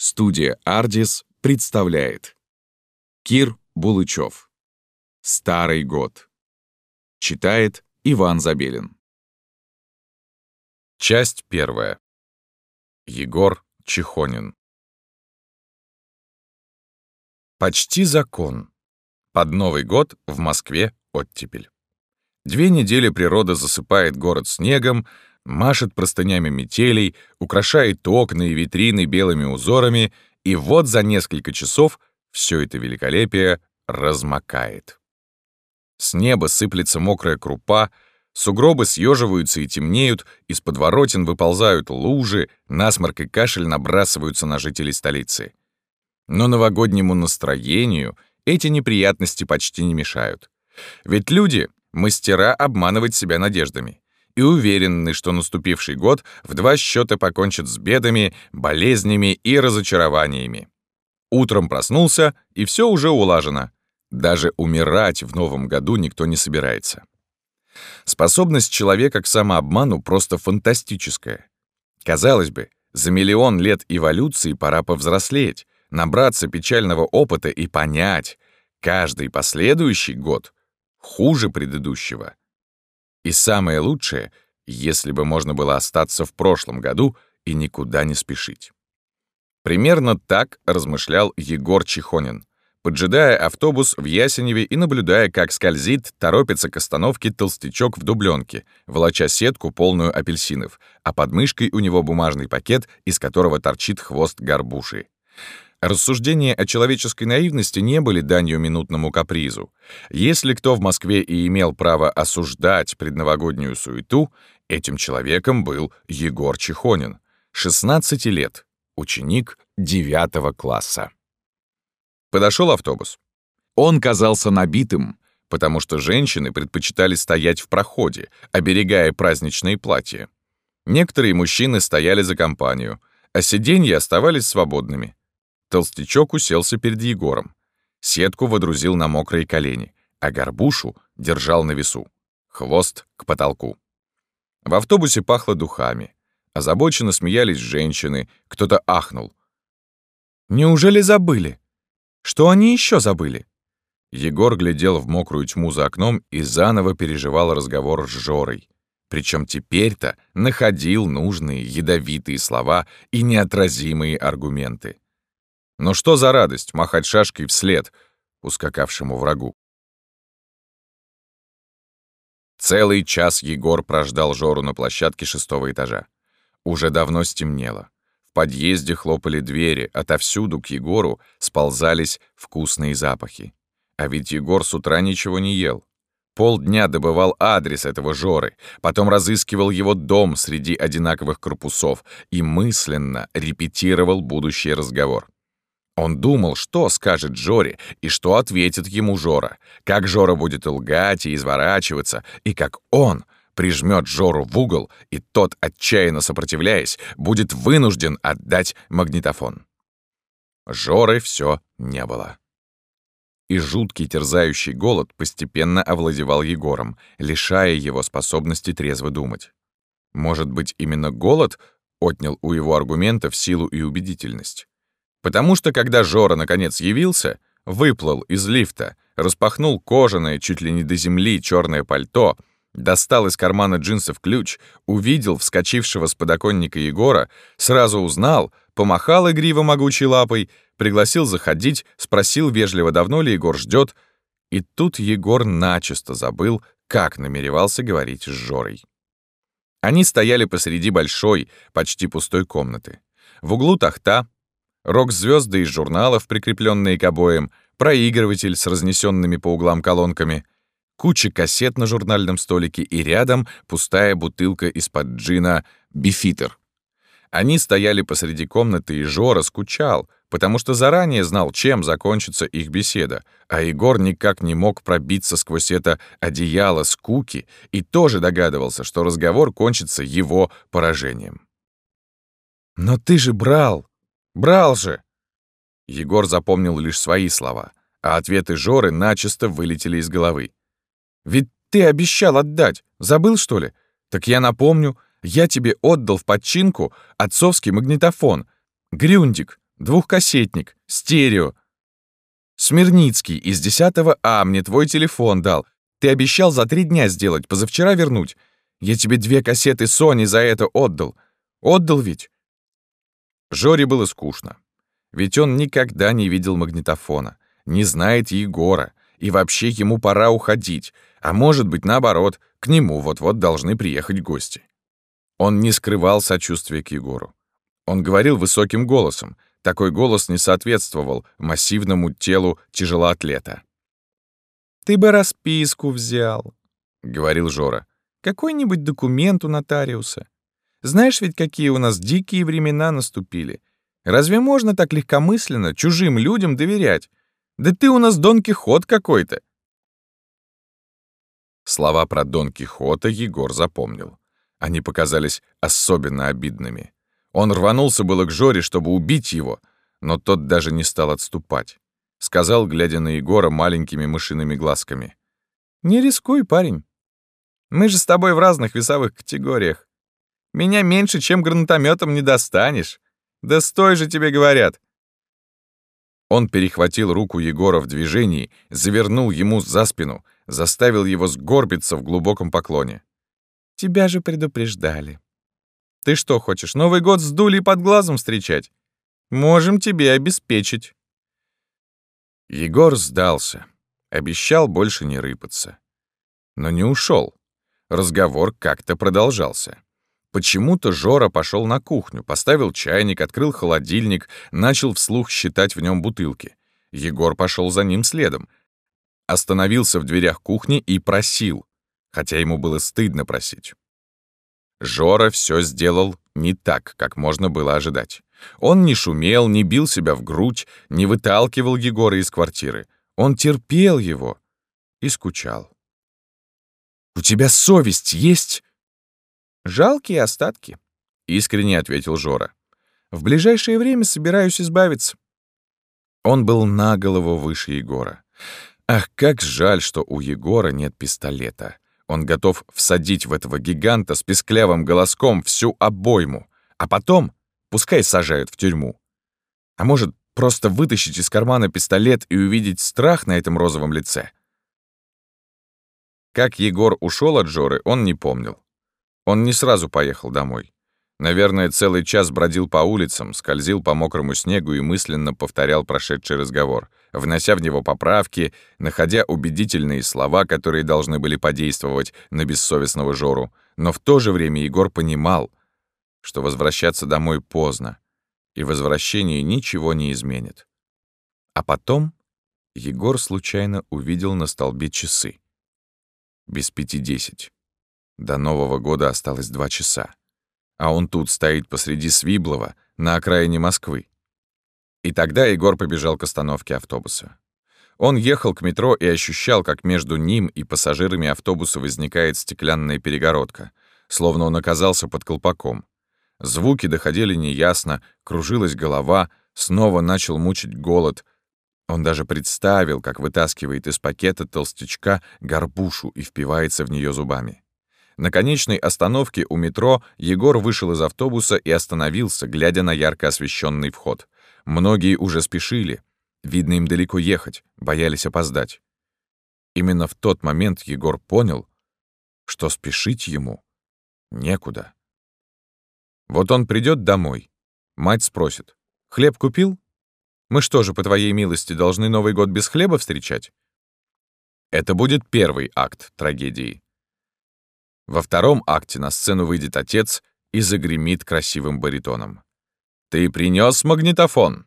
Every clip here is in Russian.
Студия «Ардис» представляет. Кир Булычев. «Старый год» Читает Иван Забелин. Часть первая. Егор Чехонин. Почти закон. Под Новый год в Москве оттепель. Две недели природа засыпает город снегом, машет простынями метелей, украшает окна и витрины белыми узорами, и вот за несколько часов все это великолепие размокает. С неба сыплется мокрая крупа, сугробы съеживаются и темнеют, из подворотен выползают лужи, насморк и кашель набрасываются на жителей столицы. Но новогоднему настроению эти неприятности почти не мешают. Ведь люди — мастера обманывать себя надеждами и уверены, что наступивший год в два счета покончит с бедами, болезнями и разочарованиями. Утром проснулся, и все уже улажено. Даже умирать в новом году никто не собирается. Способность человека к самообману просто фантастическая. Казалось бы, за миллион лет эволюции пора повзрослеть, набраться печального опыта и понять, каждый последующий год хуже предыдущего. И самое лучшее, если бы можно было остаться в прошлом году и никуда не спешить. Примерно так размышлял Егор Чехонин, поджидая автобус в Ясеневе и наблюдая, как скользит, торопится к остановке толстячок в дубленке, волоча сетку, полную апельсинов, а под мышкой у него бумажный пакет, из которого торчит хвост горбуши. Рассуждения о человеческой наивности не были данью минутному капризу. Если кто в Москве и имел право осуждать предновогоднюю суету, этим человеком был Егор Чехонин, 16 лет, ученик 9 класса. Подошел автобус. Он казался набитым, потому что женщины предпочитали стоять в проходе, оберегая праздничные платья. Некоторые мужчины стояли за компанию, а сиденья оставались свободными. Толстячок уселся перед Егором. Сетку водрузил на мокрые колени, а горбушу держал на весу. Хвост к потолку. В автобусе пахло духами. Озабоченно смеялись женщины, кто-то ахнул. «Неужели забыли? Что они еще забыли?» Егор глядел в мокрую тьму за окном и заново переживал разговор с Жорой. Причем теперь-то находил нужные ядовитые слова и неотразимые аргументы. Но что за радость махать шашкой вслед ускакавшему врагу? Целый час Егор прождал Жору на площадке шестого этажа. Уже давно стемнело. В подъезде хлопали двери, отовсюду к Егору сползались вкусные запахи. А ведь Егор с утра ничего не ел. Полдня добывал адрес этого Жоры, потом разыскивал его дом среди одинаковых корпусов и мысленно репетировал будущий разговор. Он думал, что скажет Жоре и что ответит ему Жора, как Жора будет лгать и изворачиваться, и как он прижмет Жору в угол, и тот, отчаянно сопротивляясь, будет вынужден отдать магнитофон. Жоры все не было. И жуткий терзающий голод постепенно овладевал Егором, лишая его способности трезво думать. Может быть, именно голод отнял у его аргументов силу и убедительность? Потому что, когда Жора наконец явился, выплыл из лифта, распахнул кожаное чуть ли не до земли черное пальто, достал из кармана джинсов ключ, увидел вскочившего с подоконника Егора, сразу узнал, помахал игриво могучей лапой, пригласил заходить, спросил вежливо, давно ли Егор ждет, и тут Егор начисто забыл, как намеревался говорить с Жорой. Они стояли посреди большой, почти пустой комнаты. В углу тахта, рок-звезды из журналов, прикрепленные к обоям, проигрыватель с разнесенными по углам колонками, куча кассет на журнальном столике и рядом пустая бутылка из-под джина «Бифитер». Они стояли посреди комнаты, и Жора скучал, потому что заранее знал, чем закончится их беседа, а Егор никак не мог пробиться сквозь это одеяло скуки и тоже догадывался, что разговор кончится его поражением. «Но ты же брал!» Брал же!» Егор запомнил лишь свои слова, а ответы Жоры начисто вылетели из головы. «Ведь ты обещал отдать. Забыл, что ли? Так я напомню, я тебе отдал в подчинку отцовский магнитофон. Грюндик, Двухкассетник, стерео. Смирницкий из 10 А мне твой телефон дал. Ты обещал за три дня сделать, позавчера вернуть. Я тебе две кассеты Sony за это отдал. Отдал ведь?» Жоре было скучно. Ведь он никогда не видел магнитофона, не знает Егора, и вообще ему пора уходить, а может быть, наоборот, к нему вот-вот должны приехать гости. Он не скрывал сочувствия к Егору. Он говорил высоким голосом. Такой голос не соответствовал массивному телу тяжелоатлета. «Ты бы расписку взял», — говорил Жора. «Какой-нибудь документ у нотариуса. Знаешь ведь, какие у нас дикие времена наступили. Разве можно так легкомысленно чужим людям доверять? Да ты у нас Дон Кихот какой-то. Слова про Дон Кихота Егор запомнил. Они показались особенно обидными. Он рванулся было к Жоре, чтобы убить его, но тот даже не стал отступать. Сказал, глядя на Егора маленькими мышиными глазками. «Не рискуй, парень. Мы же с тобой в разных весовых категориях. Меня меньше, чем гранатометом не достанешь. Да стой же тебе говорят. Он перехватил руку Егора в движении, завернул ему за спину, заставил его сгорбиться в глубоком поклоне. «Тебя же предупреждали. Ты что хочешь, Новый год с дулей под глазом встречать? Можем тебе обеспечить». Егор сдался, обещал больше не рыпаться. Но не ушел. Разговор как-то продолжался. Почему-то Жора пошел на кухню, поставил чайник, открыл холодильник, начал вслух считать в нем бутылки. Егор пошел за ним следом. Остановился в дверях кухни и просил, хотя ему было стыдно просить. Жора все сделал не так, как можно было ожидать. Он не шумел, не бил себя в грудь, не выталкивал Егора из квартиры. Он терпел его и скучал. «У тебя совесть есть?» «Жалкие остатки», — искренне ответил Жора. «В ближайшее время собираюсь избавиться». Он был на голову выше Егора. Ах, как жаль, что у Егора нет пистолета. Он готов всадить в этого гиганта с песклявым голоском всю обойму, а потом пускай сажают в тюрьму. А может, просто вытащить из кармана пистолет и увидеть страх на этом розовом лице? Как Егор ушел от Жоры, он не помнил. Он не сразу поехал домой. Наверное, целый час бродил по улицам, скользил по мокрому снегу и мысленно повторял прошедший разговор, внося в него поправки, находя убедительные слова, которые должны были подействовать на бессовестного Жору. Но в то же время Егор понимал, что возвращаться домой поздно, и возвращение ничего не изменит. А потом Егор случайно увидел на столбе часы. Без пяти десять. До Нового года осталось два часа. А он тут стоит посреди Свиблова, на окраине Москвы. И тогда Егор побежал к остановке автобуса. Он ехал к метро и ощущал, как между ним и пассажирами автобуса возникает стеклянная перегородка, словно он оказался под колпаком. Звуки доходили неясно, кружилась голова, снова начал мучить голод. Он даже представил, как вытаскивает из пакета толстячка горбушу и впивается в нее зубами. На конечной остановке у метро Егор вышел из автобуса и остановился, глядя на ярко освещенный вход. Многие уже спешили. Видно, им далеко ехать, боялись опоздать. Именно в тот момент Егор понял, что спешить ему некуда. Вот он придет домой. Мать спросит, «Хлеб купил? Мы что же, по твоей милости, должны Новый год без хлеба встречать?» Это будет первый акт трагедии. Во втором акте на сцену выйдет отец и загремит красивым баритоном. «Ты принес магнитофон?»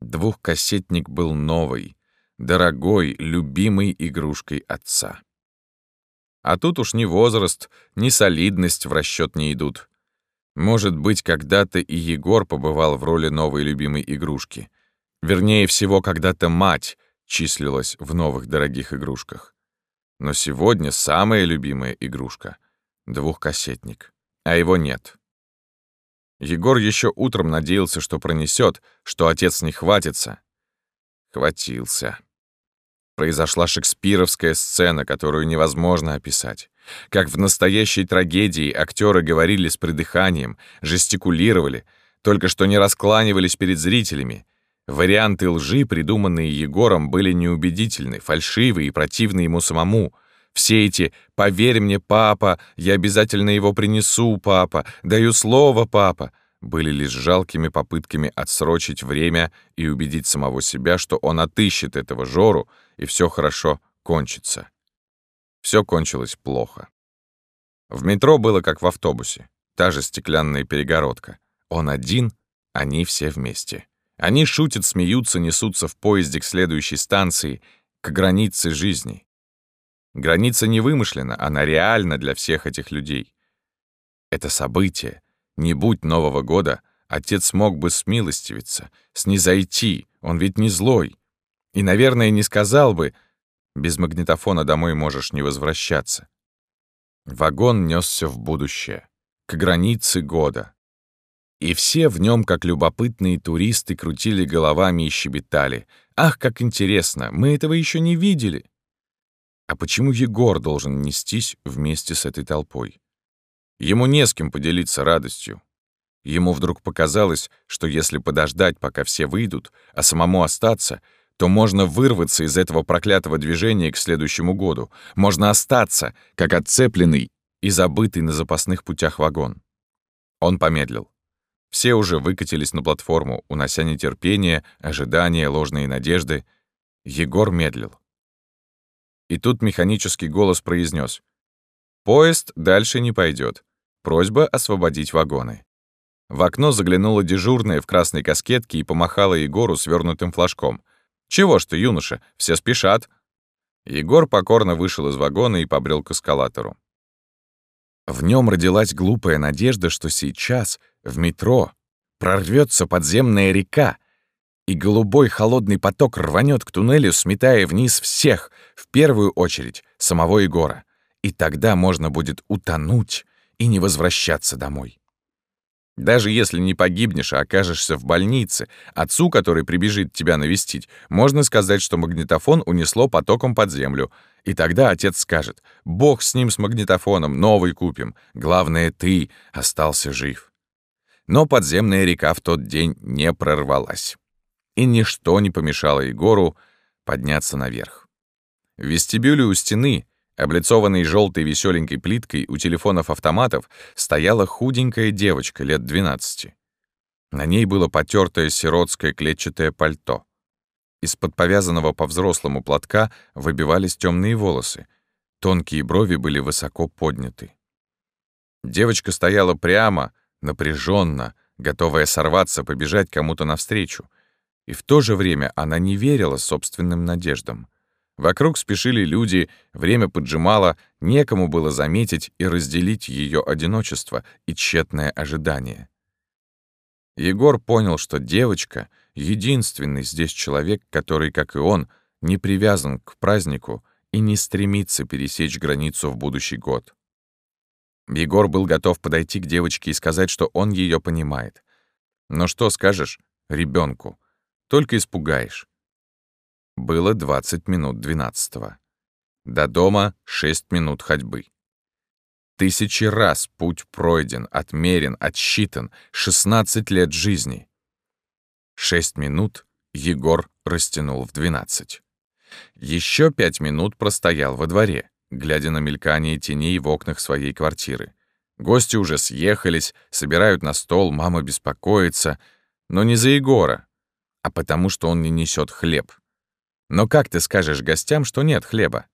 Двухкассетник был новый, дорогой, любимой игрушкой отца. А тут уж ни возраст, ни солидность в расчет не идут. Может быть, когда-то и Егор побывал в роли новой любимой игрушки. Вернее всего, когда-то мать числилась в новых дорогих игрушках. Но сегодня самая любимая игрушка — двухкассетник. А его нет. Егор еще утром надеялся, что пронесет, что отец не хватится. Хватился. Произошла шекспировская сцена, которую невозможно описать. Как в настоящей трагедии актеры говорили с придыханием, жестикулировали, только что не раскланивались перед зрителями. Варианты лжи, придуманные Егором, были неубедительны, фальшивы и противны ему самому. Все эти «поверь мне, папа», «я обязательно его принесу, папа», «даю слово, папа» были лишь жалкими попытками отсрочить время и убедить самого себя, что он отыщет этого Жору, и все хорошо кончится. Все кончилось плохо. В метро было как в автобусе. Та же стеклянная перегородка. Он один, они все вместе. Они шутят, смеются, несутся в поезде к следующей станции, к границе жизни. Граница не вымышлена, она реальна для всех этих людей. Это событие. Не будь Нового года, отец мог бы смилостивиться, снизойти, он ведь не злой. И, наверное, не сказал бы, без магнитофона домой можешь не возвращаться. Вагон несся в будущее, к границе года. И все в нем, как любопытные туристы, крутили головами и щебетали. «Ах, как интересно! Мы этого еще не видели!» А почему Егор должен нестись вместе с этой толпой? Ему не с кем поделиться радостью. Ему вдруг показалось, что если подождать, пока все выйдут, а самому остаться — то можно вырваться из этого проклятого движения к следующему году. Можно остаться, как отцепленный и забытый на запасных путях вагон. Он помедлил. Все уже выкатились на платформу, унося нетерпение, ожидания, ложные надежды. Егор медлил. И тут механический голос произнес: «Поезд дальше не пойдет. Просьба освободить вагоны». В окно заглянула дежурная в красной каскетке и помахала Егору свернутым флажком. «Чего ж ты, юноша, все спешат». Егор покорно вышел из вагона и побрел к эскалатору. В нем родилась глупая надежда, что сейчас, в метро, прорвется подземная река, и голубой холодный поток рванет к туннелю, сметая вниз всех, в первую очередь самого Егора. И тогда можно будет утонуть и не возвращаться домой. Даже если не погибнешь, а окажешься в больнице, отцу, который прибежит тебя навестить, можно сказать, что магнитофон унесло потоком под землю. И тогда отец скажет, «Бог с ним, с магнитофоном, новый купим. Главное, ты остался жив». Но подземная река в тот день не прорвалась. И ничто не помешало Егору подняться наверх. В вестибюле у стены Облицованной желтой веселенькой плиткой у телефонов-автоматов стояла худенькая девочка лет 12. На ней было потертое сиротское клетчатое пальто. Из-под повязанного по-взрослому платка выбивались темные волосы. Тонкие брови были высоко подняты. Девочка стояла прямо, напряженно, готовая сорваться, побежать кому-то навстречу. И в то же время она не верила собственным надеждам. Вокруг спешили люди, время поджимало, некому было заметить и разделить ее одиночество и тщетное ожидание. Егор понял, что девочка — единственный здесь человек, который, как и он, не привязан к празднику и не стремится пересечь границу в будущий год. Егор был готов подойти к девочке и сказать, что он ее понимает. Но что скажешь ребенку? Только испугаешь. Было 20 минут 12 До дома 6 минут ходьбы. Тысячи раз путь пройден, отмерен, отсчитан, 16 лет жизни. 6 минут Егор растянул в 12. Еще пять минут простоял во дворе, глядя на мелькание теней в окнах своей квартиры. Гости уже съехались, собирают на стол, мама беспокоится, но не за Егора, а потому что он не несет хлеб, но как ты скажешь гостям, что нет хлеба?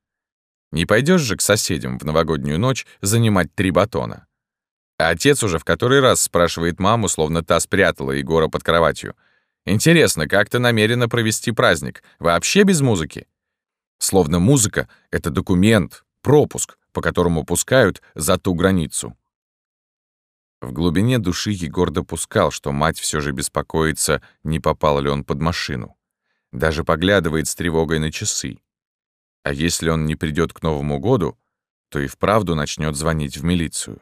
Не пойдешь же к соседям в новогоднюю ночь занимать три батона. А отец уже в который раз спрашивает маму, словно та спрятала Егора под кроватью. «Интересно, как ты намерена провести праздник? Вообще без музыки?» Словно музыка — это документ, пропуск, по которому пускают за ту границу. В глубине души Егор допускал, что мать все же беспокоится, не попал ли он под машину. Даже поглядывает с тревогой на часы. А если он не придет к Новому году, то и вправду начнет звонить в милицию.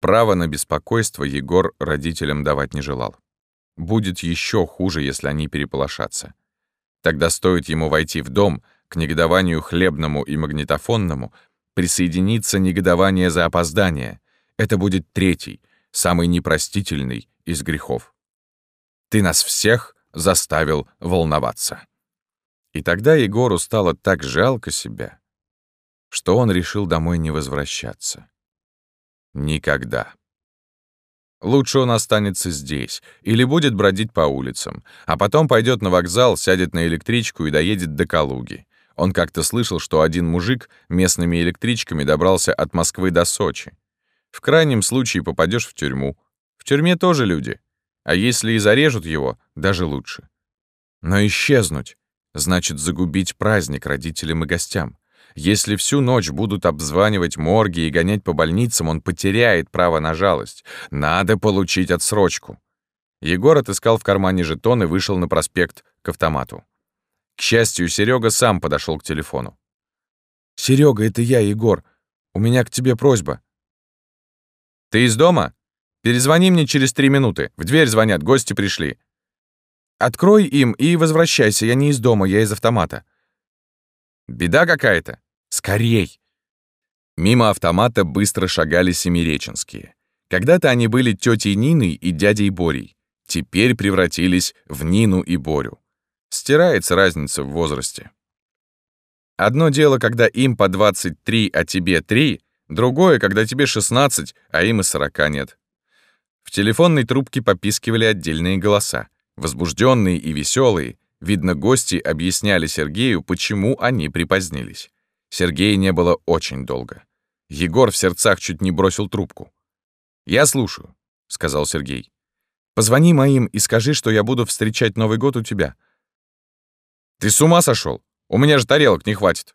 Право на беспокойство Егор родителям давать не желал. Будет еще хуже, если они переполошатся. Тогда стоит ему войти в дом, к негодованию хлебному и магнитофонному, присоединиться негодование за опоздание. Это будет третий, самый непростительный из грехов. Ты нас всех заставил волноваться. И тогда Егору стало так жалко себя, что он решил домой не возвращаться. Никогда. Лучше он останется здесь или будет бродить по улицам, а потом пойдет на вокзал, сядет на электричку и доедет до Калуги. Он как-то слышал, что один мужик местными электричками добрался от Москвы до Сочи. В крайнем случае попадешь в тюрьму. В тюрьме тоже люди. А если и зарежут его, даже лучше. Но исчезнуть — значит загубить праздник родителям и гостям. Если всю ночь будут обзванивать морги и гонять по больницам, он потеряет право на жалость. Надо получить отсрочку. Егор отыскал в кармане жетон и вышел на проспект к автомату. К счастью, Серега сам подошел к телефону. «Серега, это я, Егор. У меня к тебе просьба». «Ты из дома? Перезвони мне через три минуты. В дверь звонят, гости пришли». «Открой им и возвращайся. Я не из дома, я из автомата». «Беда какая-то. Скорей!» Мимо автомата быстро шагали семиреченские. Когда-то они были тетей Ниной и дядей Борей. Теперь превратились в Нину и Борю. Стирается разница в возрасте. Одно дело, когда им по 23, а тебе 3, другое, когда тебе 16, а им и 40 нет. В телефонной трубке попискивали отдельные голоса, возбужденные и веселые. Видно, гости объясняли Сергею, почему они припозднились. Сергея не было очень долго. Егор в сердцах чуть не бросил трубку. «Я слушаю», — сказал Сергей. «Позвони моим и скажи, что я буду встречать Новый год у тебя». «Ты с ума сошел? У меня же тарелок не хватит».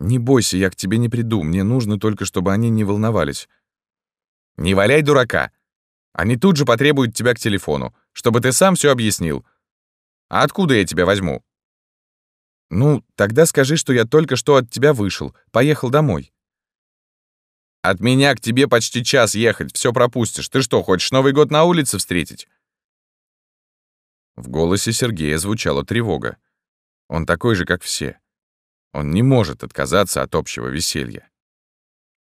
«Не бойся, я к тебе не приду. Мне нужно только, чтобы они не волновались». «Не валяй дурака. Они тут же потребуют тебя к телефону, чтобы ты сам все объяснил. А откуда я тебя возьму?» «Ну, тогда скажи, что я только что от тебя вышел, поехал домой». «От меня к тебе почти час ехать, все пропустишь. Ты что, хочешь Новый год на улице встретить?» В голосе Сергея звучала тревога. Он такой же, как все. Он не может отказаться от общего веселья.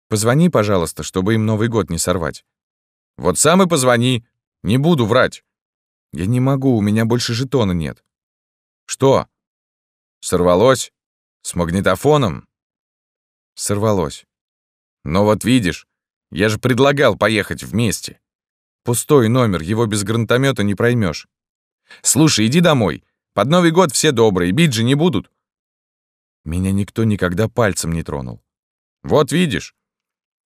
«Позвони, пожалуйста, чтобы им Новый год не сорвать». «Вот сам и позвони. Не буду врать». «Я не могу, у меня больше жетона нет». «Что?» Сорвалось? С магнитофоном? Сорвалось. Но вот видишь, я же предлагал поехать вместе. Пустой номер, его без гранатомета не проймешь. Слушай, иди домой. Под Новый год все добрые, бить же не будут. Меня никто никогда пальцем не тронул. Вот видишь.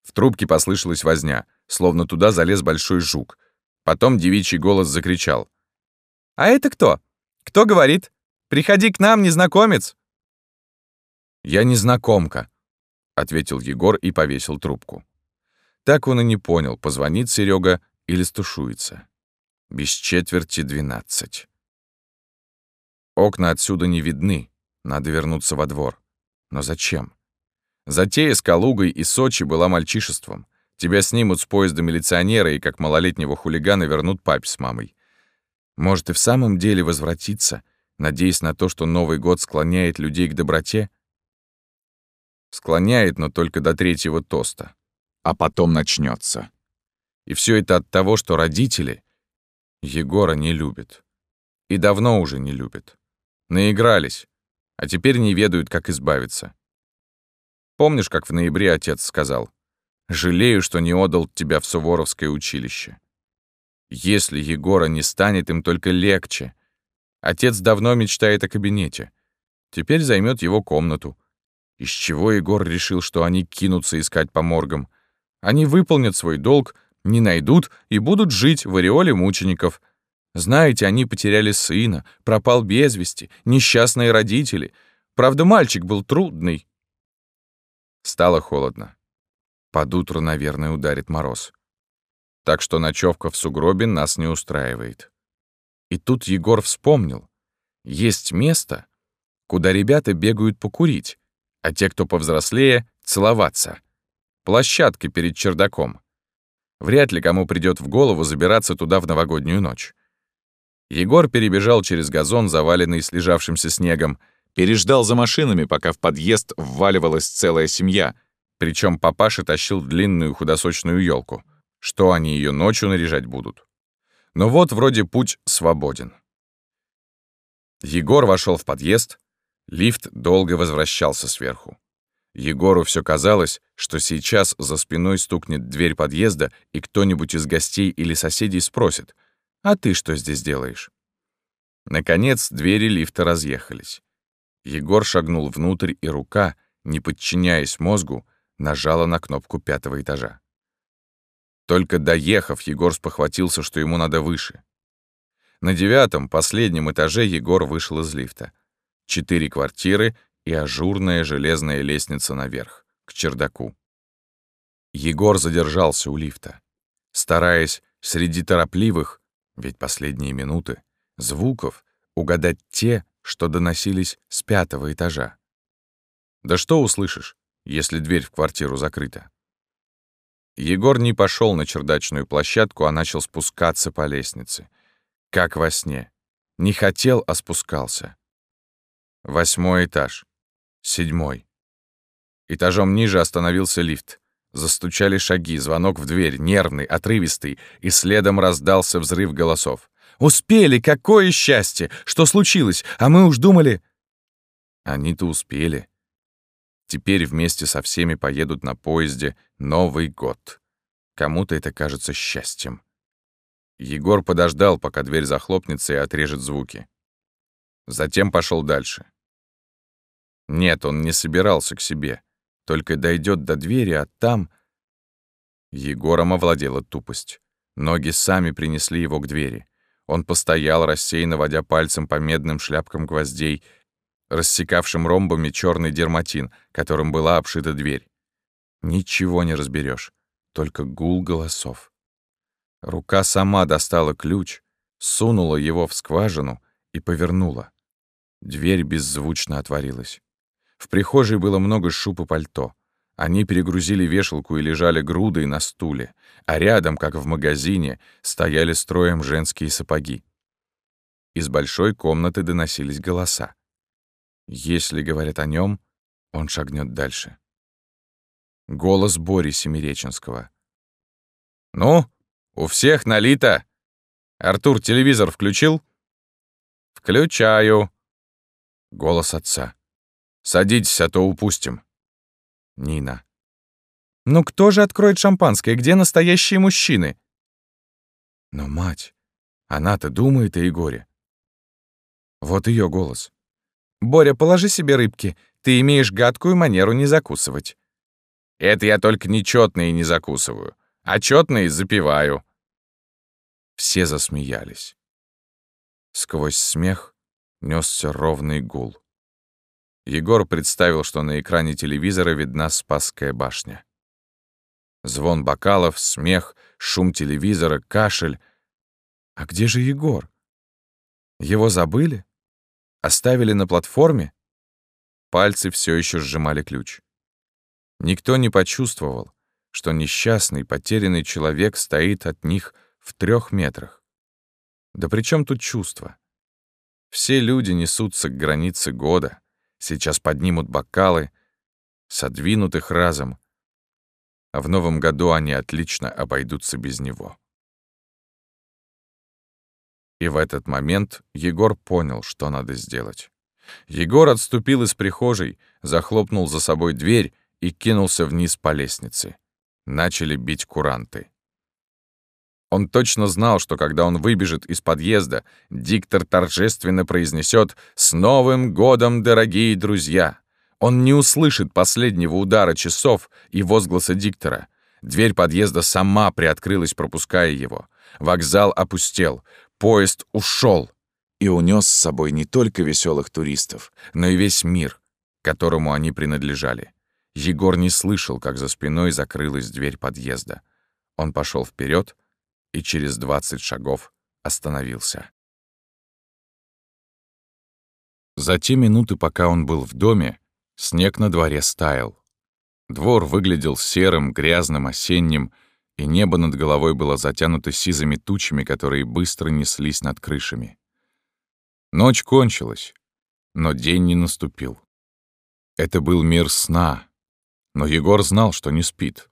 В трубке послышалась возня, словно туда залез большой жук. Потом девичий голос закричал. «А это кто? Кто говорит?» Приходи к нам, незнакомец!» «Я незнакомка», — ответил Егор и повесил трубку. Так он и не понял, позвонит Серега или стушуется. Без четверти двенадцать. Окна отсюда не видны, надо вернуться во двор. Но зачем? Затея с Калугой и Сочи была мальчишеством. Тебя снимут с поезда милиционера и как малолетнего хулигана вернут папе с мамой. Может, и в самом деле возвратиться — надеясь на то, что Новый год склоняет людей к доброте? Склоняет, но только до третьего тоста. А потом начнется. И все это от того, что родители Егора не любят. И давно уже не любят. Наигрались, а теперь не ведают, как избавиться. Помнишь, как в ноябре отец сказал? «Жалею, что не отдал тебя в Суворовское училище». Если Егора не станет, им только легче — Отец давно мечтает о кабинете. Теперь займет его комнату. Из чего Егор решил, что они кинутся искать по моргам? Они выполнят свой долг, не найдут и будут жить в ореоле мучеников. Знаете, они потеряли сына, пропал без вести, несчастные родители. Правда, мальчик был трудный. Стало холодно. Под утро, наверное, ударит мороз. Так что ночевка в сугробе нас не устраивает. И тут Егор вспомнил. Есть место, куда ребята бегают покурить, а те, кто повзрослее, целоваться. Площадка перед чердаком. Вряд ли кому придет в голову забираться туда в новогоднюю ночь. Егор перебежал через газон, заваленный слежавшимся снегом, переждал за машинами, пока в подъезд вваливалась целая семья, причем папаша тащил длинную худосочную елку. Что они ее ночью наряжать будут? Но вот вроде путь свободен. Егор вошел в подъезд, лифт долго возвращался сверху. Егору все казалось, что сейчас за спиной стукнет дверь подъезда, и кто-нибудь из гостей или соседей спросит, «А ты что здесь делаешь?» Наконец, двери лифта разъехались. Егор шагнул внутрь, и рука, не подчиняясь мозгу, нажала на кнопку пятого этажа. Только доехав, Егор спохватился, что ему надо выше. На девятом, последнем этаже Егор вышел из лифта. Четыре квартиры и ажурная железная лестница наверх, к чердаку. Егор задержался у лифта, стараясь среди торопливых, ведь последние минуты, звуков угадать те, что доносились с пятого этажа. Да что услышишь, если дверь в квартиру закрыта? Егор не пошел на чердачную площадку, а начал спускаться по лестнице. Как во сне. Не хотел, а спускался. Восьмой этаж. Седьмой. Этажом ниже остановился лифт. Застучали шаги, звонок в дверь, нервный, отрывистый, и следом раздался взрыв голосов. «Успели! Какое счастье! Что случилось? А мы уж думали...» Они-то успели. Теперь вместе со всеми поедут на поезде Новый год. Кому-то это кажется счастьем. Егор подождал, пока дверь захлопнется и отрежет звуки. Затем пошел дальше. Нет, он не собирался к себе. Только дойдет до двери, а там... Егором овладела тупость. Ноги сами принесли его к двери. Он постоял, рассеянно водя пальцем по медным шляпкам гвоздей, рассекавшим ромбами черный дерматин, которым была обшита дверь. Ничего не разберешь, только гул голосов. Рука сама достала ключ, сунула его в скважину и повернула. Дверь беззвучно отворилась. В прихожей было много шуб и пальто. Они перегрузили вешалку и лежали грудой на стуле, а рядом, как в магазине, стояли строем женские сапоги. Из большой комнаты доносились голоса. Если говорят о нем, он шагнет дальше. Голос Бори Семиреченского. «Ну, у всех налито. Артур телевизор включил?» «Включаю». Голос отца. «Садитесь, а то упустим». Нина. «Ну кто же откроет шампанское? Где настоящие мужчины?» Но мать, она-то думает о Егоре. Вот ее голос. «Боря, положи себе рыбки. Ты имеешь гадкую манеру не закусывать». «Это я только нечетные не закусываю, а четные запиваю». Все засмеялись. Сквозь смех несся ровный гул. Егор представил, что на экране телевизора видна Спасская башня. Звон бокалов, смех, шум телевизора, кашель. А где же Егор? Его забыли? Оставили на платформе? Пальцы все еще сжимали ключ. Никто не почувствовал, что несчастный, потерянный человек стоит от них в трех метрах. Да при чем тут чувство? Все люди несутся к границе года — Сейчас поднимут бокалы, содвинут их разом. А в новом году они отлично обойдутся без него. И в этот момент Егор понял, что надо сделать. Егор отступил из прихожей, захлопнул за собой дверь и кинулся вниз по лестнице. Начали бить куранты. Он точно знал, что когда он выбежит из подъезда, диктор торжественно произнесет «С Новым годом, дорогие друзья!». Он не услышит последнего удара часов и возгласа диктора. Дверь подъезда сама приоткрылась, пропуская его. Вокзал опустел, поезд ушел и унес с собой не только веселых туристов, но и весь мир, которому они принадлежали. Егор не слышал, как за спиной закрылась дверь подъезда. Он пошел вперед, и через 20 шагов остановился. За те минуты, пока он был в доме, снег на дворе стаял. Двор выглядел серым, грязным, осенним, и небо над головой было затянуто сизыми тучами, которые быстро неслись над крышами. Ночь кончилась, но день не наступил. Это был мир сна, но Егор знал, что не спит.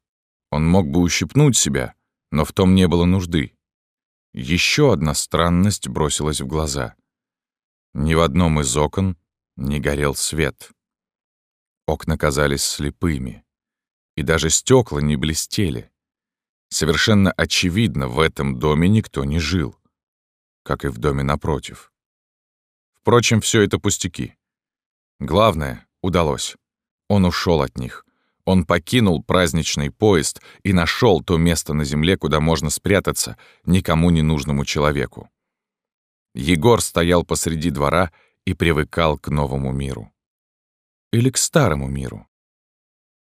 Он мог бы ущипнуть себя — но в том не было нужды. Еще одна странность бросилась в глаза. Ни в одном из окон не горел свет. Окна казались слепыми, и даже стекла не блестели. Совершенно очевидно, в этом доме никто не жил, как и в доме напротив. Впрочем, все это пустяки. Главное — удалось. Он ушел от них. Он покинул праздничный поезд и нашел то место на земле, куда можно спрятаться никому не нужному человеку. Егор стоял посреди двора и привыкал к новому миру. Или к старому миру.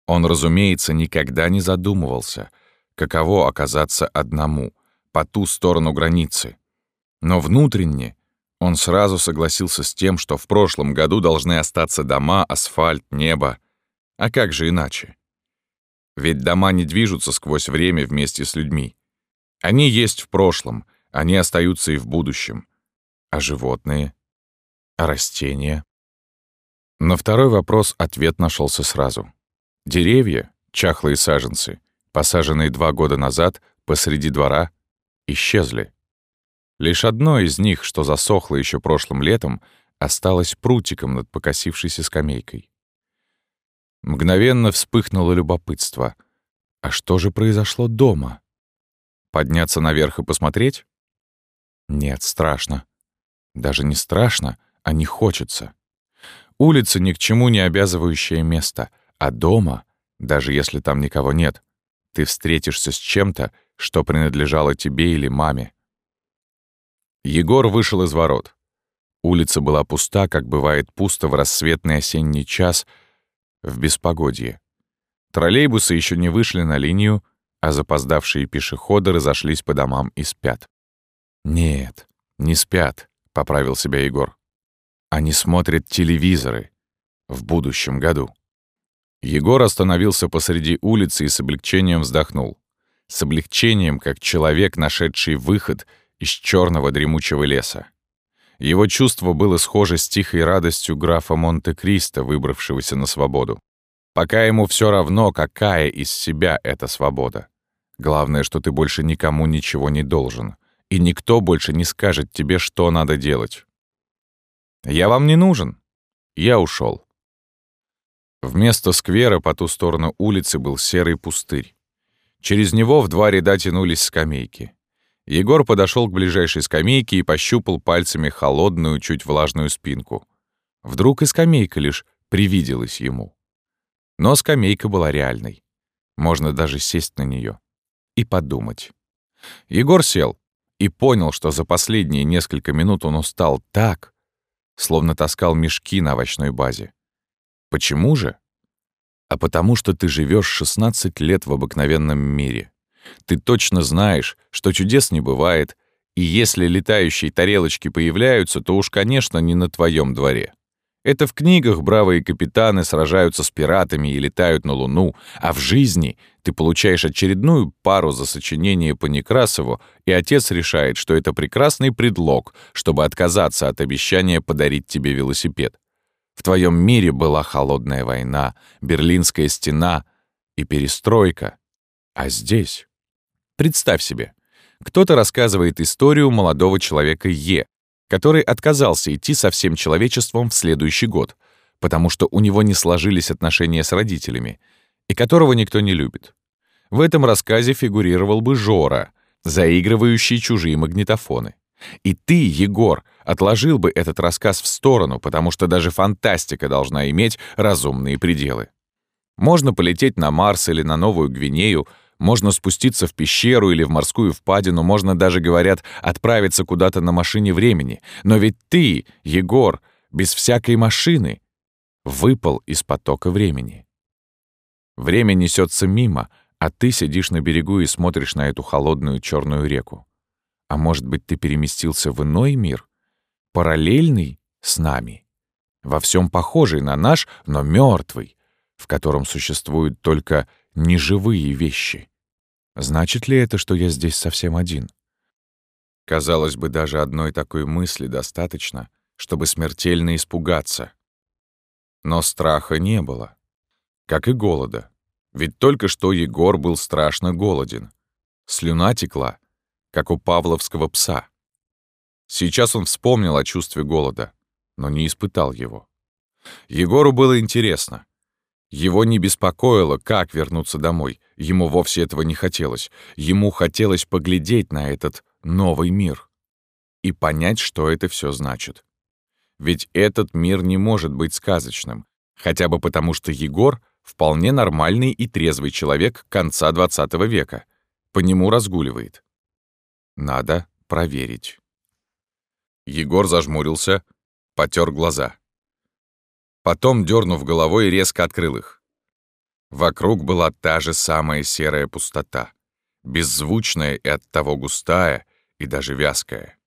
Он, разумеется, никогда не задумывался, каково оказаться одному, по ту сторону границы. Но внутренне он сразу согласился с тем, что в прошлом году должны остаться дома, асфальт, небо. А как же иначе? Ведь дома не движутся сквозь время вместе с людьми. Они есть в прошлом, они остаются и в будущем. А животные? А растения? На второй вопрос ответ нашелся сразу. Деревья, чахлые саженцы, посаженные два года назад посреди двора, исчезли. Лишь одно из них, что засохло еще прошлым летом, осталось прутиком над покосившейся скамейкой. Мгновенно вспыхнуло любопытство. А что же произошло дома? Подняться наверх и посмотреть? Нет, страшно. Даже не страшно, а не хочется. Улица ни к чему не обязывающее место, а дома, даже если там никого нет, ты встретишься с чем-то, что принадлежало тебе или маме. Егор вышел из ворот. Улица была пуста, как бывает пусто в рассветный осенний час — в беспогодье. Троллейбусы еще не вышли на линию, а запоздавшие пешеходы разошлись по домам и спят. «Нет, не спят», — поправил себя Егор. «Они смотрят телевизоры в будущем году». Егор остановился посреди улицы и с облегчением вздохнул. С облегчением, как человек, нашедший выход из черного дремучего леса. Его чувство было схоже с тихой радостью графа Монте-Кристо, выбравшегося на свободу. Пока ему все равно, какая из себя эта свобода. Главное, что ты больше никому ничего не должен, и никто больше не скажет тебе, что надо делать. «Я вам не нужен. Я ушел. Вместо сквера по ту сторону улицы был серый пустырь. Через него в два ряда тянулись скамейки. Егор подошел к ближайшей скамейке и пощупал пальцами холодную, чуть влажную спинку. Вдруг и скамейка лишь привиделась ему. Но скамейка была реальной. Можно даже сесть на нее и подумать. Егор сел и понял, что за последние несколько минут он устал так, словно таскал мешки на овощной базе. Почему же? А потому что ты живешь 16 лет в обыкновенном мире. Ты точно знаешь, что чудес не бывает, и если летающие тарелочки появляются, то уж, конечно, не на твоем дворе. Это в книгах бравые капитаны сражаются с пиратами и летают на Луну, а в жизни ты получаешь очередную пару за сочинение по Некрасову, и отец решает, что это прекрасный предлог, чтобы отказаться от обещания подарить тебе велосипед. В твоем мире была холодная война, Берлинская стена и перестройка. А здесь... Представь себе, кто-то рассказывает историю молодого человека Е, который отказался идти со всем человечеством в следующий год, потому что у него не сложились отношения с родителями, и которого никто не любит. В этом рассказе фигурировал бы Жора, заигрывающий чужие магнитофоны. И ты, Егор, отложил бы этот рассказ в сторону, потому что даже фантастика должна иметь разумные пределы. Можно полететь на Марс или на Новую Гвинею, можно спуститься в пещеру или в морскую впадину, можно даже, говорят, отправиться куда-то на машине времени. Но ведь ты, Егор, без всякой машины, выпал из потока времени. Время несется мимо, а ты сидишь на берегу и смотришь на эту холодную черную реку. А может быть, ты переместился в иной мир, параллельный с нами, во всем похожий на наш, но мертвый, в котором существуют только неживые вещи. Значит ли это, что я здесь совсем один? Казалось бы, даже одной такой мысли достаточно, чтобы смертельно испугаться. Но страха не было. Как и голода. Ведь только что Егор был страшно голоден. Слюна текла, как у павловского пса. Сейчас он вспомнил о чувстве голода, но не испытал его. Егору было интересно. Его не беспокоило, как вернуться домой. Ему вовсе этого не хотелось. Ему хотелось поглядеть на этот новый мир и понять, что это все значит. Ведь этот мир не может быть сказочным, хотя бы потому, что Егор — вполне нормальный и трезвый человек конца XX века. По нему разгуливает. Надо проверить. Егор зажмурился, потер глаза. Потом, дернув головой, резко открыл их. Вокруг была та же самая серая пустота, беззвучная и оттого густая, и даже вязкая.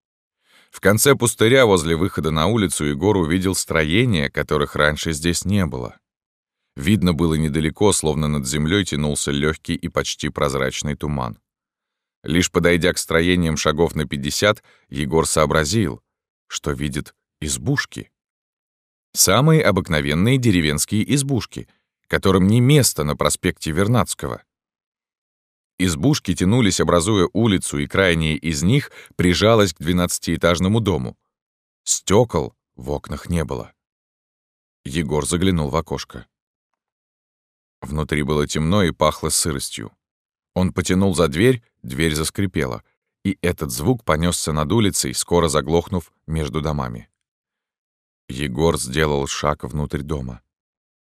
В конце пустыря возле выхода на улицу Егор увидел строения, которых раньше здесь не было. Видно было недалеко, словно над землей тянулся легкий и почти прозрачный туман. Лишь подойдя к строениям шагов на 50, Егор сообразил, что видит избушки. Самые обыкновенные деревенские избушки, которым не место на проспекте Вернадского. Избушки тянулись, образуя улицу, и крайняя из них прижалась к двенадцатиэтажному дому. Стекол в окнах не было. Егор заглянул в окошко. Внутри было темно и пахло сыростью. Он потянул за дверь, дверь заскрипела, и этот звук понесся над улицей, скоро заглохнув между домами. Егор сделал шаг внутрь дома.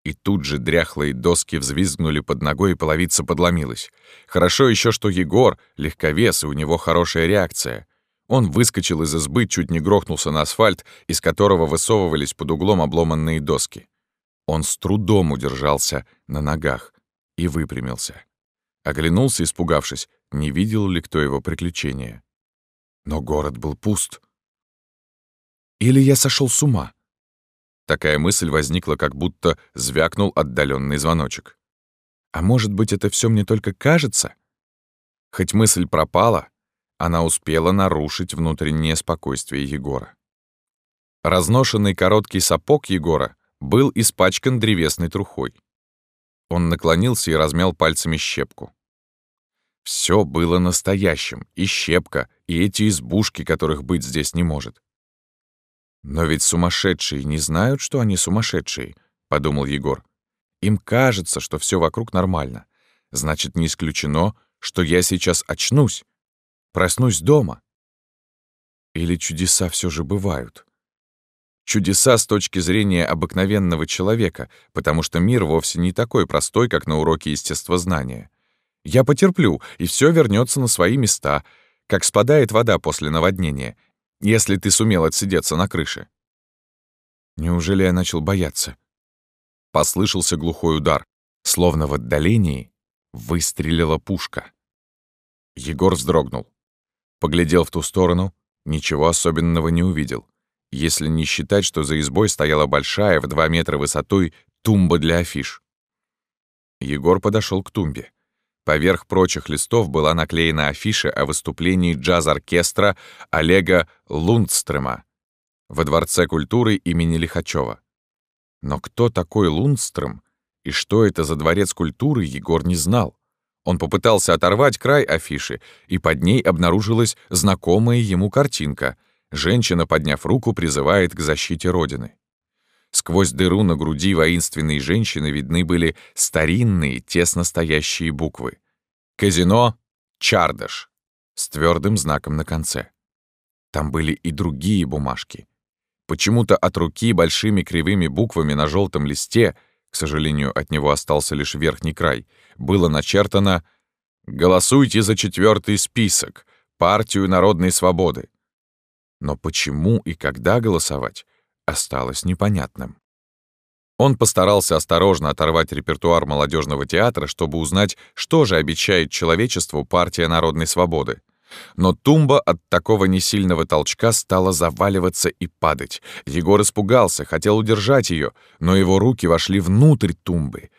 И тут же дряхлые доски взвизгнули под ногой, и половица подломилась. Хорошо еще, что Егор — легковес, и у него хорошая реакция. Он выскочил из избы, чуть не грохнулся на асфальт, из которого высовывались под углом обломанные доски. Он с трудом удержался на ногах и выпрямился. Оглянулся, испугавшись, не видел ли кто его приключения. Но город был пуст. Или я сошел с ума? Такая мысль возникла, как будто звякнул отдаленный звоночек. А может быть, это все мне только кажется? Хоть мысль пропала, она успела нарушить внутреннее спокойствие Егора. Разношенный короткий сапог Егора был испачкан древесной трухой. Он наклонился и размял пальцами щепку. Все было настоящим, и щепка, и эти избушки, которых быть здесь не может. «Но ведь сумасшедшие не знают, что они сумасшедшие», — подумал Егор. «Им кажется, что все вокруг нормально. Значит, не исключено, что я сейчас очнусь, проснусь дома. Или чудеса все же бывают?» Чудеса с точки зрения обыкновенного человека, потому что мир вовсе не такой простой, как на уроке естествознания. Я потерплю, и все вернется на свои места, как спадает вода после наводнения — если ты сумел отсидеться на крыше. Неужели я начал бояться? Послышался глухой удар, словно в отдалении выстрелила пушка. Егор вздрогнул. Поглядел в ту сторону, ничего особенного не увидел, если не считать, что за избой стояла большая в два метра высотой тумба для афиш. Егор подошел к тумбе. Поверх прочих листов была наклеена афиша о выступлении джаз-оркестра Олега Лундстрема во Дворце культуры имени Лихачева. Но кто такой Лундстрем и что это за Дворец культуры, Егор не знал. Он попытался оторвать край афиши, и под ней обнаружилась знакомая ему картинка. Женщина, подняв руку, призывает к защите Родины. Сквозь дыру на груди воинственной женщины видны были старинные, тесно стоящие буквы. «Казино Чардаш» с твердым знаком на конце. Там были и другие бумажки. Почему-то от руки большими кривыми буквами на желтом листе, к сожалению, от него остался лишь верхний край, было начертано «Голосуйте за четвертый список, партию народной свободы». Но почему и когда голосовать, осталось непонятным. Он постарался осторожно оторвать репертуар молодежного театра, чтобы узнать, что же обещает человечеству партия народной свободы. Но тумба от такого несильного толчка стала заваливаться и падать. Егор испугался, хотел удержать ее, но его руки вошли внутрь тумбы,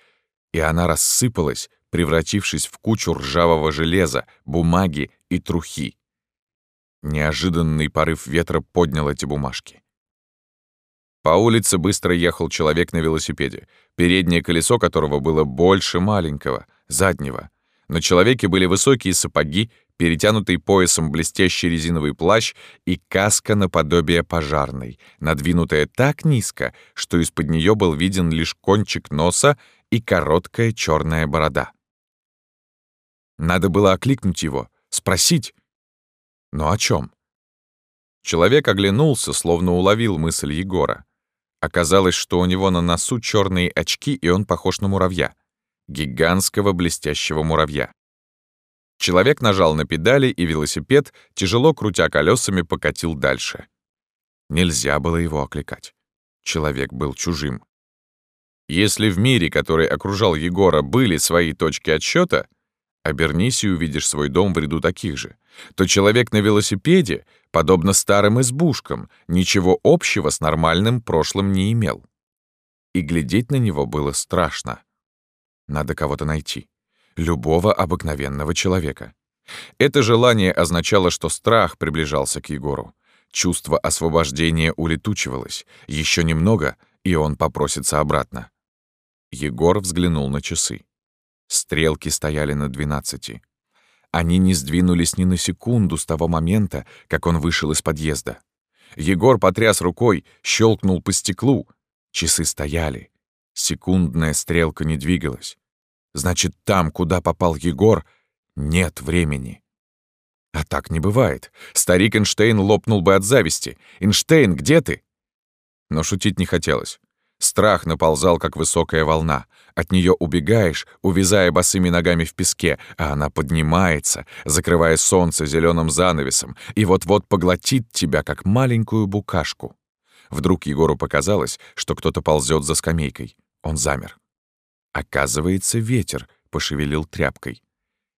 и она рассыпалась, превратившись в кучу ржавого железа, бумаги и трухи. Неожиданный порыв ветра поднял эти бумажки. По улице быстро ехал человек на велосипеде, переднее колесо которого было больше маленького, заднего. На человеке были высокие сапоги, перетянутый поясом блестящий резиновый плащ и каска наподобие пожарной, надвинутая так низко, что из-под нее был виден лишь кончик носа и короткая черная борода. Надо было окликнуть его, спросить. Но о чем? Человек оглянулся, словно уловил мысль Егора. Оказалось, что у него на носу черные очки, и он похож на муравья. Гигантского блестящего муравья. Человек нажал на педали, и велосипед, тяжело крутя колесами, покатил дальше. Нельзя было его окликать. Человек был чужим. Если в мире, который окружал Егора, были свои точки отсчета, обернись и увидишь свой дом в ряду таких же, то человек на велосипеде, подобно старым избушкам, ничего общего с нормальным прошлым не имел. И глядеть на него было страшно. Надо кого-то найти. Любого обыкновенного человека. Это желание означало, что страх приближался к Егору. Чувство освобождения улетучивалось. Еще немного, и он попросится обратно. Егор взглянул на часы. Стрелки стояли на двенадцати. Они не сдвинулись ни на секунду с того момента, как он вышел из подъезда. Егор потряс рукой, щелкнул по стеклу. Часы стояли. Секундная стрелка не двигалась. Значит, там, куда попал Егор, нет времени. А так не бывает. Старик Эйнштейн лопнул бы от зависти. «Эйнштейн, где ты?» Но шутить не хотелось. Страх наползал, как высокая волна. От нее убегаешь, увязая босыми ногами в песке, а она поднимается, закрывая солнце зеленым занавесом, и вот-вот поглотит тебя, как маленькую букашку. Вдруг Егору показалось, что кто-то ползет за скамейкой. Он замер. Оказывается, ветер пошевелил тряпкой.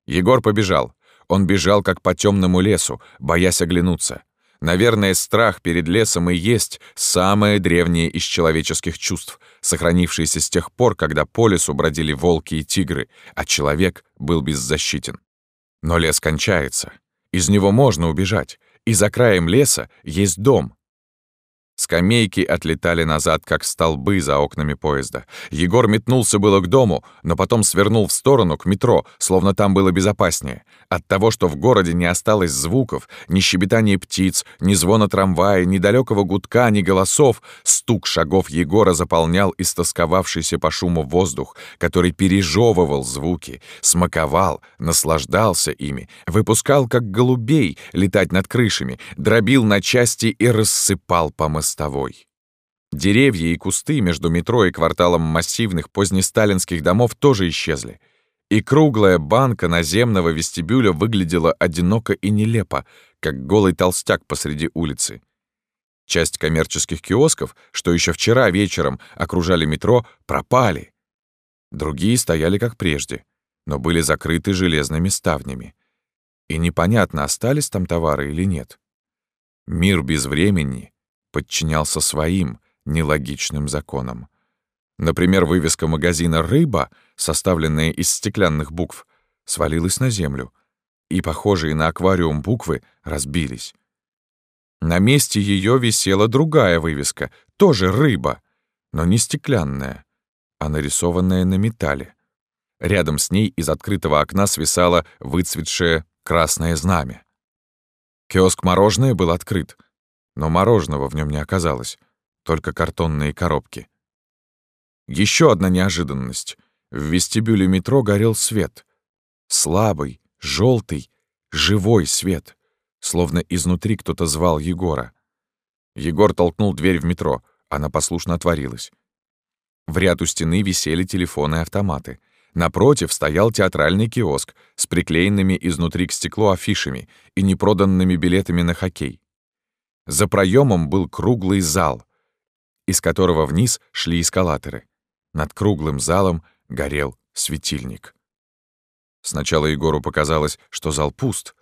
Егор побежал. Он бежал, как по темному лесу, боясь оглянуться. Наверное, страх перед лесом и есть самое древнее из человеческих чувств, сохранившееся с тех пор, когда по лесу бродили волки и тигры, а человек был беззащитен. Но лес кончается. Из него можно убежать. И за краем леса есть дом, Скамейки отлетали назад, как столбы за окнами поезда. Егор метнулся было к дому, но потом свернул в сторону, к метро, словно там было безопаснее. От того, что в городе не осталось звуков, ни щебетания птиц, ни звона трамвая, ни далекого гудка, ни голосов, стук шагов Егора заполнял истосковавшийся по шуму воздух, который пережевывал звуки, смаковал, наслаждался ими, выпускал, как голубей, летать над крышами, дробил на части и рассыпал по мосту мостовой. Деревья и кусты между метро и кварталом массивных позднесталинских домов тоже исчезли. И круглая банка наземного вестибюля выглядела одиноко и нелепо, как голый толстяк посреди улицы. Часть коммерческих киосков, что еще вчера вечером окружали метро, пропали. Другие стояли как прежде, но были закрыты железными ставнями. И непонятно, остались там товары или нет. Мир без времени подчинялся своим нелогичным законам. Например, вывеска магазина «Рыба», составленная из стеклянных букв, свалилась на землю, и похожие на аквариум буквы разбились. На месте ее висела другая вывеска, тоже «Рыба», но не стеклянная, а нарисованная на металле. Рядом с ней из открытого окна свисало выцветшее красное знамя. Киоск мороженое был открыт — но мороженого в нем не оказалось, только картонные коробки. Еще одна неожиданность. В вестибюле метро горел свет. Слабый, желтый, живой свет, словно изнутри кто-то звал Егора. Егор толкнул дверь в метро, она послушно отворилась. В ряд у стены висели телефоны и автоматы. Напротив стоял театральный киоск с приклеенными изнутри к стеклу афишами и непроданными билетами на хоккей. За проемом был круглый зал, из которого вниз шли эскалаторы. Над круглым залом горел светильник. Сначала Егору показалось, что зал пуст,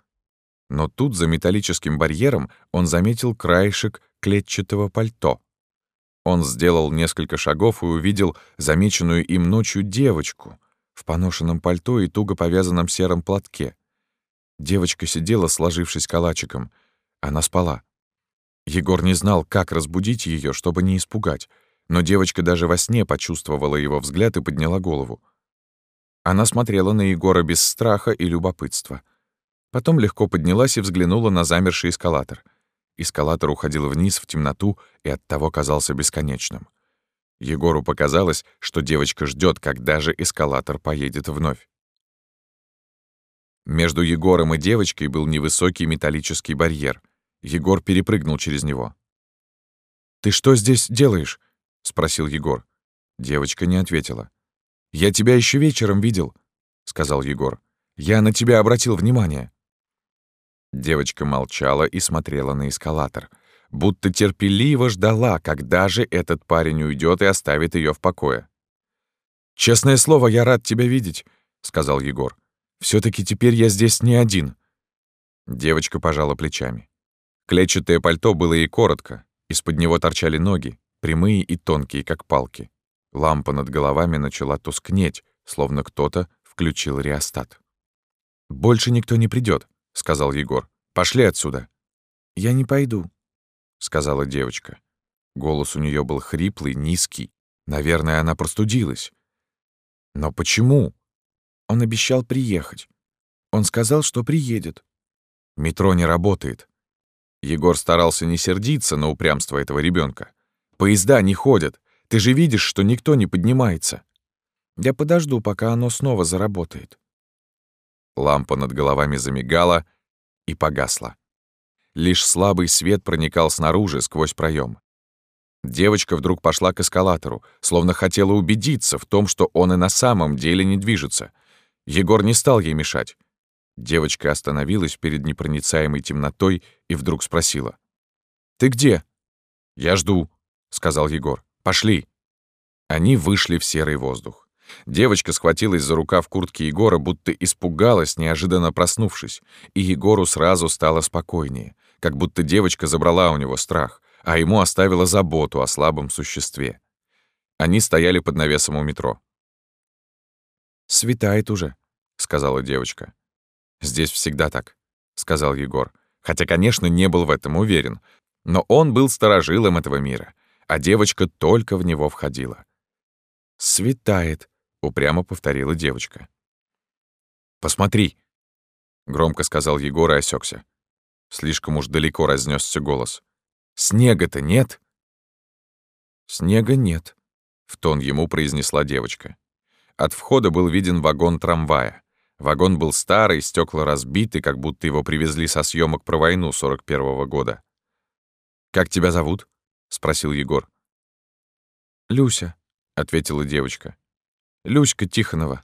но тут за металлическим барьером он заметил краешек клетчатого пальто. Он сделал несколько шагов и увидел замеченную им ночью девочку в поношенном пальто и туго повязанном сером платке. Девочка сидела, сложившись калачиком. Она спала. Егор не знал, как разбудить ее, чтобы не испугать, но девочка даже во сне почувствовала его взгляд и подняла голову. Она смотрела на Егора без страха и любопытства. Потом легко поднялась и взглянула на замерший эскалатор. Эскалатор уходил вниз в темноту и оттого казался бесконечным. Егору показалось, что девочка ждет, когда же эскалатор поедет вновь. Между Егором и девочкой был невысокий металлический барьер. Егор перепрыгнул через него. «Ты что здесь делаешь?» — спросил Егор. Девочка не ответила. «Я тебя еще вечером видел», — сказал Егор. «Я на тебя обратил внимание». Девочка молчала и смотрела на эскалатор, будто терпеливо ждала, когда же этот парень уйдет и оставит ее в покое. «Честное слово, я рад тебя видеть», — сказал Егор. все таки теперь я здесь не один». Девочка пожала плечами. Клетчатое пальто было ей коротко, из-под него торчали ноги, прямые и тонкие, как палки. Лампа над головами начала тускнеть, словно кто-то включил реостат. «Больше никто не придет, сказал Егор. «Пошли отсюда». «Я не пойду», — сказала девочка. Голос у нее был хриплый, низкий. Наверное, она простудилась. «Но почему?» Он обещал приехать. Он сказал, что приедет. Метро не работает. Егор старался не сердиться на упрямство этого ребенка. Поезда не ходят. Ты же видишь, что никто не поднимается. Я подожду, пока оно снова заработает. Лампа над головами замигала и погасла. Лишь слабый свет проникал снаружи, сквозь проем. Девочка вдруг пошла к эскалатору, словно хотела убедиться в том, что он и на самом деле не движется. Егор не стал ей мешать. Девочка остановилась перед непроницаемой темнотой и вдруг спросила. «Ты где?» «Я жду», — сказал Егор. «Пошли». Они вышли в серый воздух. Девочка схватилась за рукав куртки Егора, будто испугалась, неожиданно проснувшись, и Егору сразу стало спокойнее, как будто девочка забрала у него страх, а ему оставила заботу о слабом существе. Они стояли под навесом у метро. «Светает уже», — сказала девочка. «Здесь всегда так», — сказал Егор, хотя, конечно, не был в этом уверен, но он был сторожилом этого мира, а девочка только в него входила. «Светает», — упрямо повторила девочка. «Посмотри», — громко сказал Егор и осекся. Слишком уж далеко разнесся голос. «Снега-то нет?» «Снега нет», — в тон ему произнесла девочка. От входа был виден вагон трамвая. Вагон был старый, стекла разбиты, как будто его привезли со съемок про войну 41-го года. «Как тебя зовут?» — спросил Егор. «Люся», — ответила девочка. «Люська Тихонова».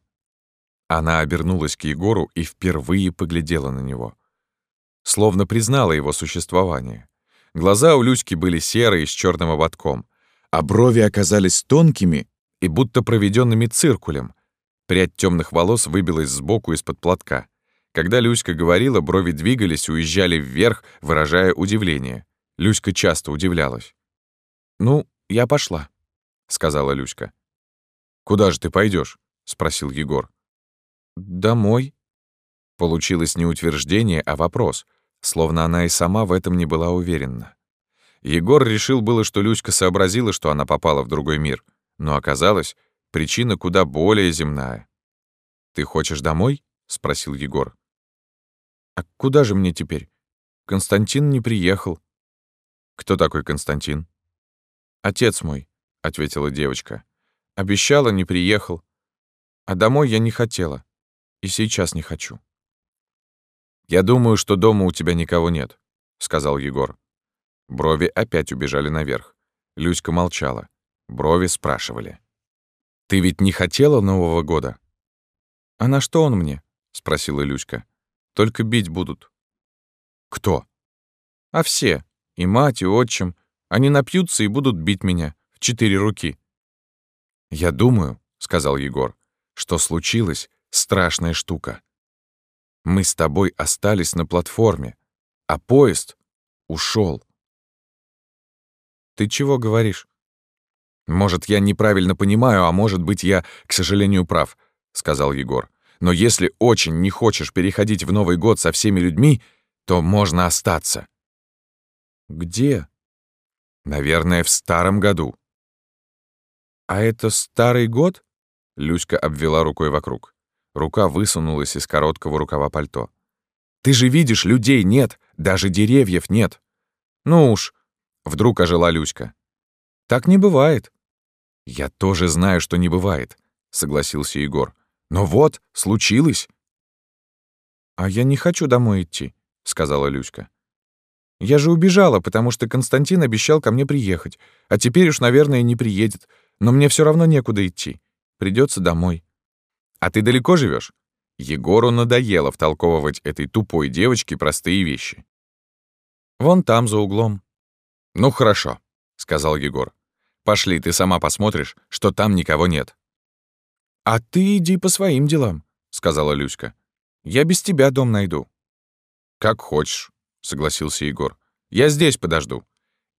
Она обернулась к Егору и впервые поглядела на него. Словно признала его существование. Глаза у Люськи были серые с черным ободком, а брови оказались тонкими и будто проведенными циркулем. Прядь темных волос выбилась сбоку из-под платка. Когда Люська говорила, брови двигались, уезжали вверх, выражая удивление. Люська часто удивлялась. «Ну, я пошла», — сказала Люська. «Куда же ты пойдешь? спросил Егор. «Домой». Получилось не утверждение, а вопрос, словно она и сама в этом не была уверена. Егор решил было, что Люська сообразила, что она попала в другой мир, но оказалось, причина куда более земная. «Ты хочешь домой?» — спросил Егор. «А куда же мне теперь? Константин не приехал». «Кто такой Константин?» «Отец мой», — ответила девочка. «Обещала, не приехал. А домой я не хотела. И сейчас не хочу». «Я думаю, что дома у тебя никого нет», — сказал Егор. Брови опять убежали наверх. Люська молчала. Брови спрашивали. «Ты ведь не хотела Нового года?» «А на что он мне?» — спросила Люська. «Только бить будут». «Кто?» «А все. И мать, и отчим. Они напьются и будут бить меня в четыре руки. «Я думаю», — сказал Егор, — «что случилась страшная штука. Мы с тобой остались на платформе, а поезд ушел. «Ты чего говоришь?» «Может, я неправильно понимаю, а может быть, я, к сожалению, прав», — сказал Егор. «Но если очень не хочешь переходить в Новый год со всеми людьми, то можно остаться». «Где?» «Наверное, в старом году». «А это старый год?» Люська обвела рукой вокруг. Рука высунулась из короткого рукава пальто. Ты же видишь, людей нет, даже деревьев нет. Ну уж, вдруг ожила Люська. Так не бывает. Я тоже знаю, что не бывает, согласился Егор. Но вот, случилось. А я не хочу домой идти, сказала Люська. Я же убежала, потому что Константин обещал ко мне приехать, а теперь уж, наверное, не приедет, но мне все равно некуда идти. Придется домой. А ты далеко живешь? Егору надоело втолковывать этой тупой девочке простые вещи. «Вон там, за углом». «Ну хорошо», — сказал Егор. «Пошли, ты сама посмотришь, что там никого нет». «А ты иди по своим делам», — сказала Люська. «Я без тебя дом найду». «Как хочешь», — согласился Егор. «Я здесь подожду.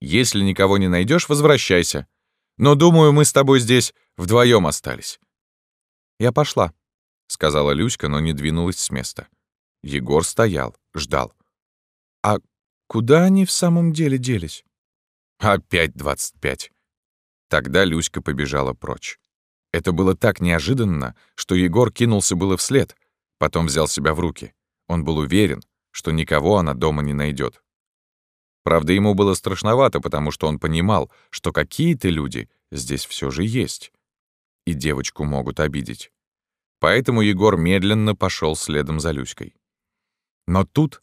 Если никого не найдешь, возвращайся. Но, думаю, мы с тобой здесь вдвоем остались». «Я пошла», — сказала Люська, но не двинулась с места. Егор стоял, ждал. «А куда они в самом деле делись?» «Опять двадцать пять». Тогда Люська побежала прочь. Это было так неожиданно, что Егор кинулся было вслед, потом взял себя в руки. Он был уверен, что никого она дома не найдет. Правда, ему было страшновато, потому что он понимал, что какие-то люди здесь все же есть. И девочку могут обидеть. Поэтому Егор медленно пошел следом за Люськой. Но тут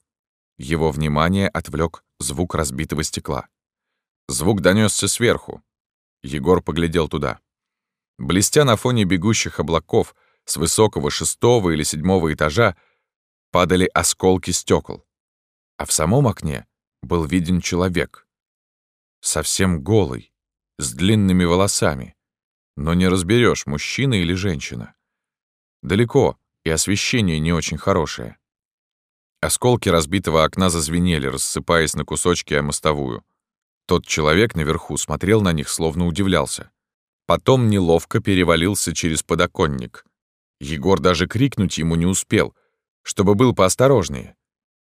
его внимание отвлек звук разбитого стекла. Звук донесся сверху. Егор поглядел туда. Блестя на фоне бегущих облаков с высокого шестого или седьмого этажа падали осколки стекол, а в самом окне был виден человек. Совсем голый, с длинными волосами, но не разберешь, мужчина или женщина. Далеко, и освещение не очень хорошее. Осколки разбитого окна зазвенели, рассыпаясь на кусочки о мостовую. Тот человек наверху смотрел на них, словно удивлялся. Потом неловко перевалился через подоконник. Егор даже крикнуть ему не успел, чтобы был поосторожнее.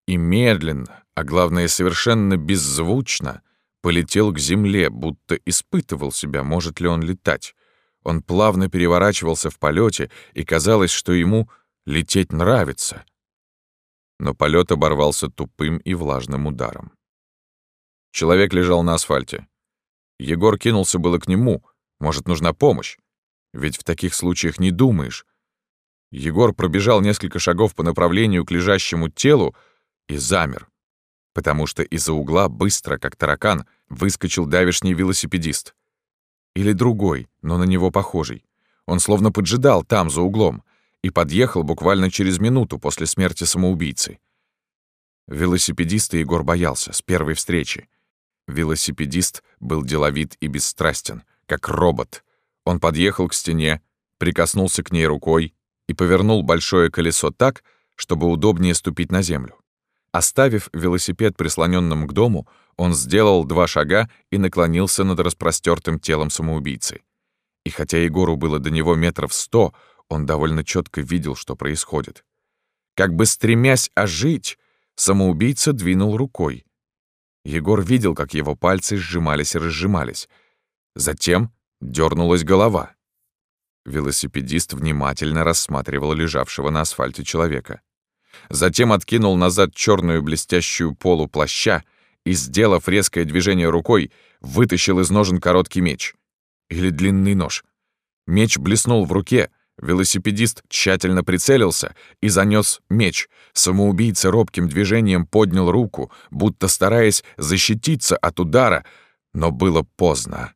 И медленно, а главное, совершенно беззвучно, полетел к земле, будто испытывал себя, может ли он летать. Он плавно переворачивался в полете, и казалось, что ему лететь нравится. Но полет оборвался тупым и влажным ударом. Человек лежал на асфальте. Егор кинулся было к нему. Может, нужна помощь? Ведь в таких случаях не думаешь. Егор пробежал несколько шагов по направлению к лежащему телу и замер, потому что из-за угла быстро, как таракан, выскочил давишний велосипедист. Или другой, но на него похожий. Он словно поджидал там, за углом, и подъехал буквально через минуту после смерти самоубийцы. Велосипедиста Егор боялся с первой встречи. Велосипедист был деловит и бесстрастен, как робот. Он подъехал к стене, прикоснулся к ней рукой и повернул большое колесо так, чтобы удобнее ступить на землю. Оставив велосипед прислоненным к дому, он сделал два шага и наклонился над распростертым телом самоубийцы. И хотя Егору было до него метров сто, он довольно четко видел, что происходит. Как бы стремясь ожить, самоубийца двинул рукой. Егор видел, как его пальцы сжимались и разжимались. Затем дернулась голова. Велосипедист внимательно рассматривал лежавшего на асфальте человека. Затем откинул назад черную блестящую полу плаща и, сделав резкое движение рукой, вытащил из ножен короткий меч. Или длинный нож. Меч блеснул в руке, велосипедист тщательно прицелился и занес меч. Самоубийца робким движением поднял руку, будто стараясь защититься от удара, но было поздно.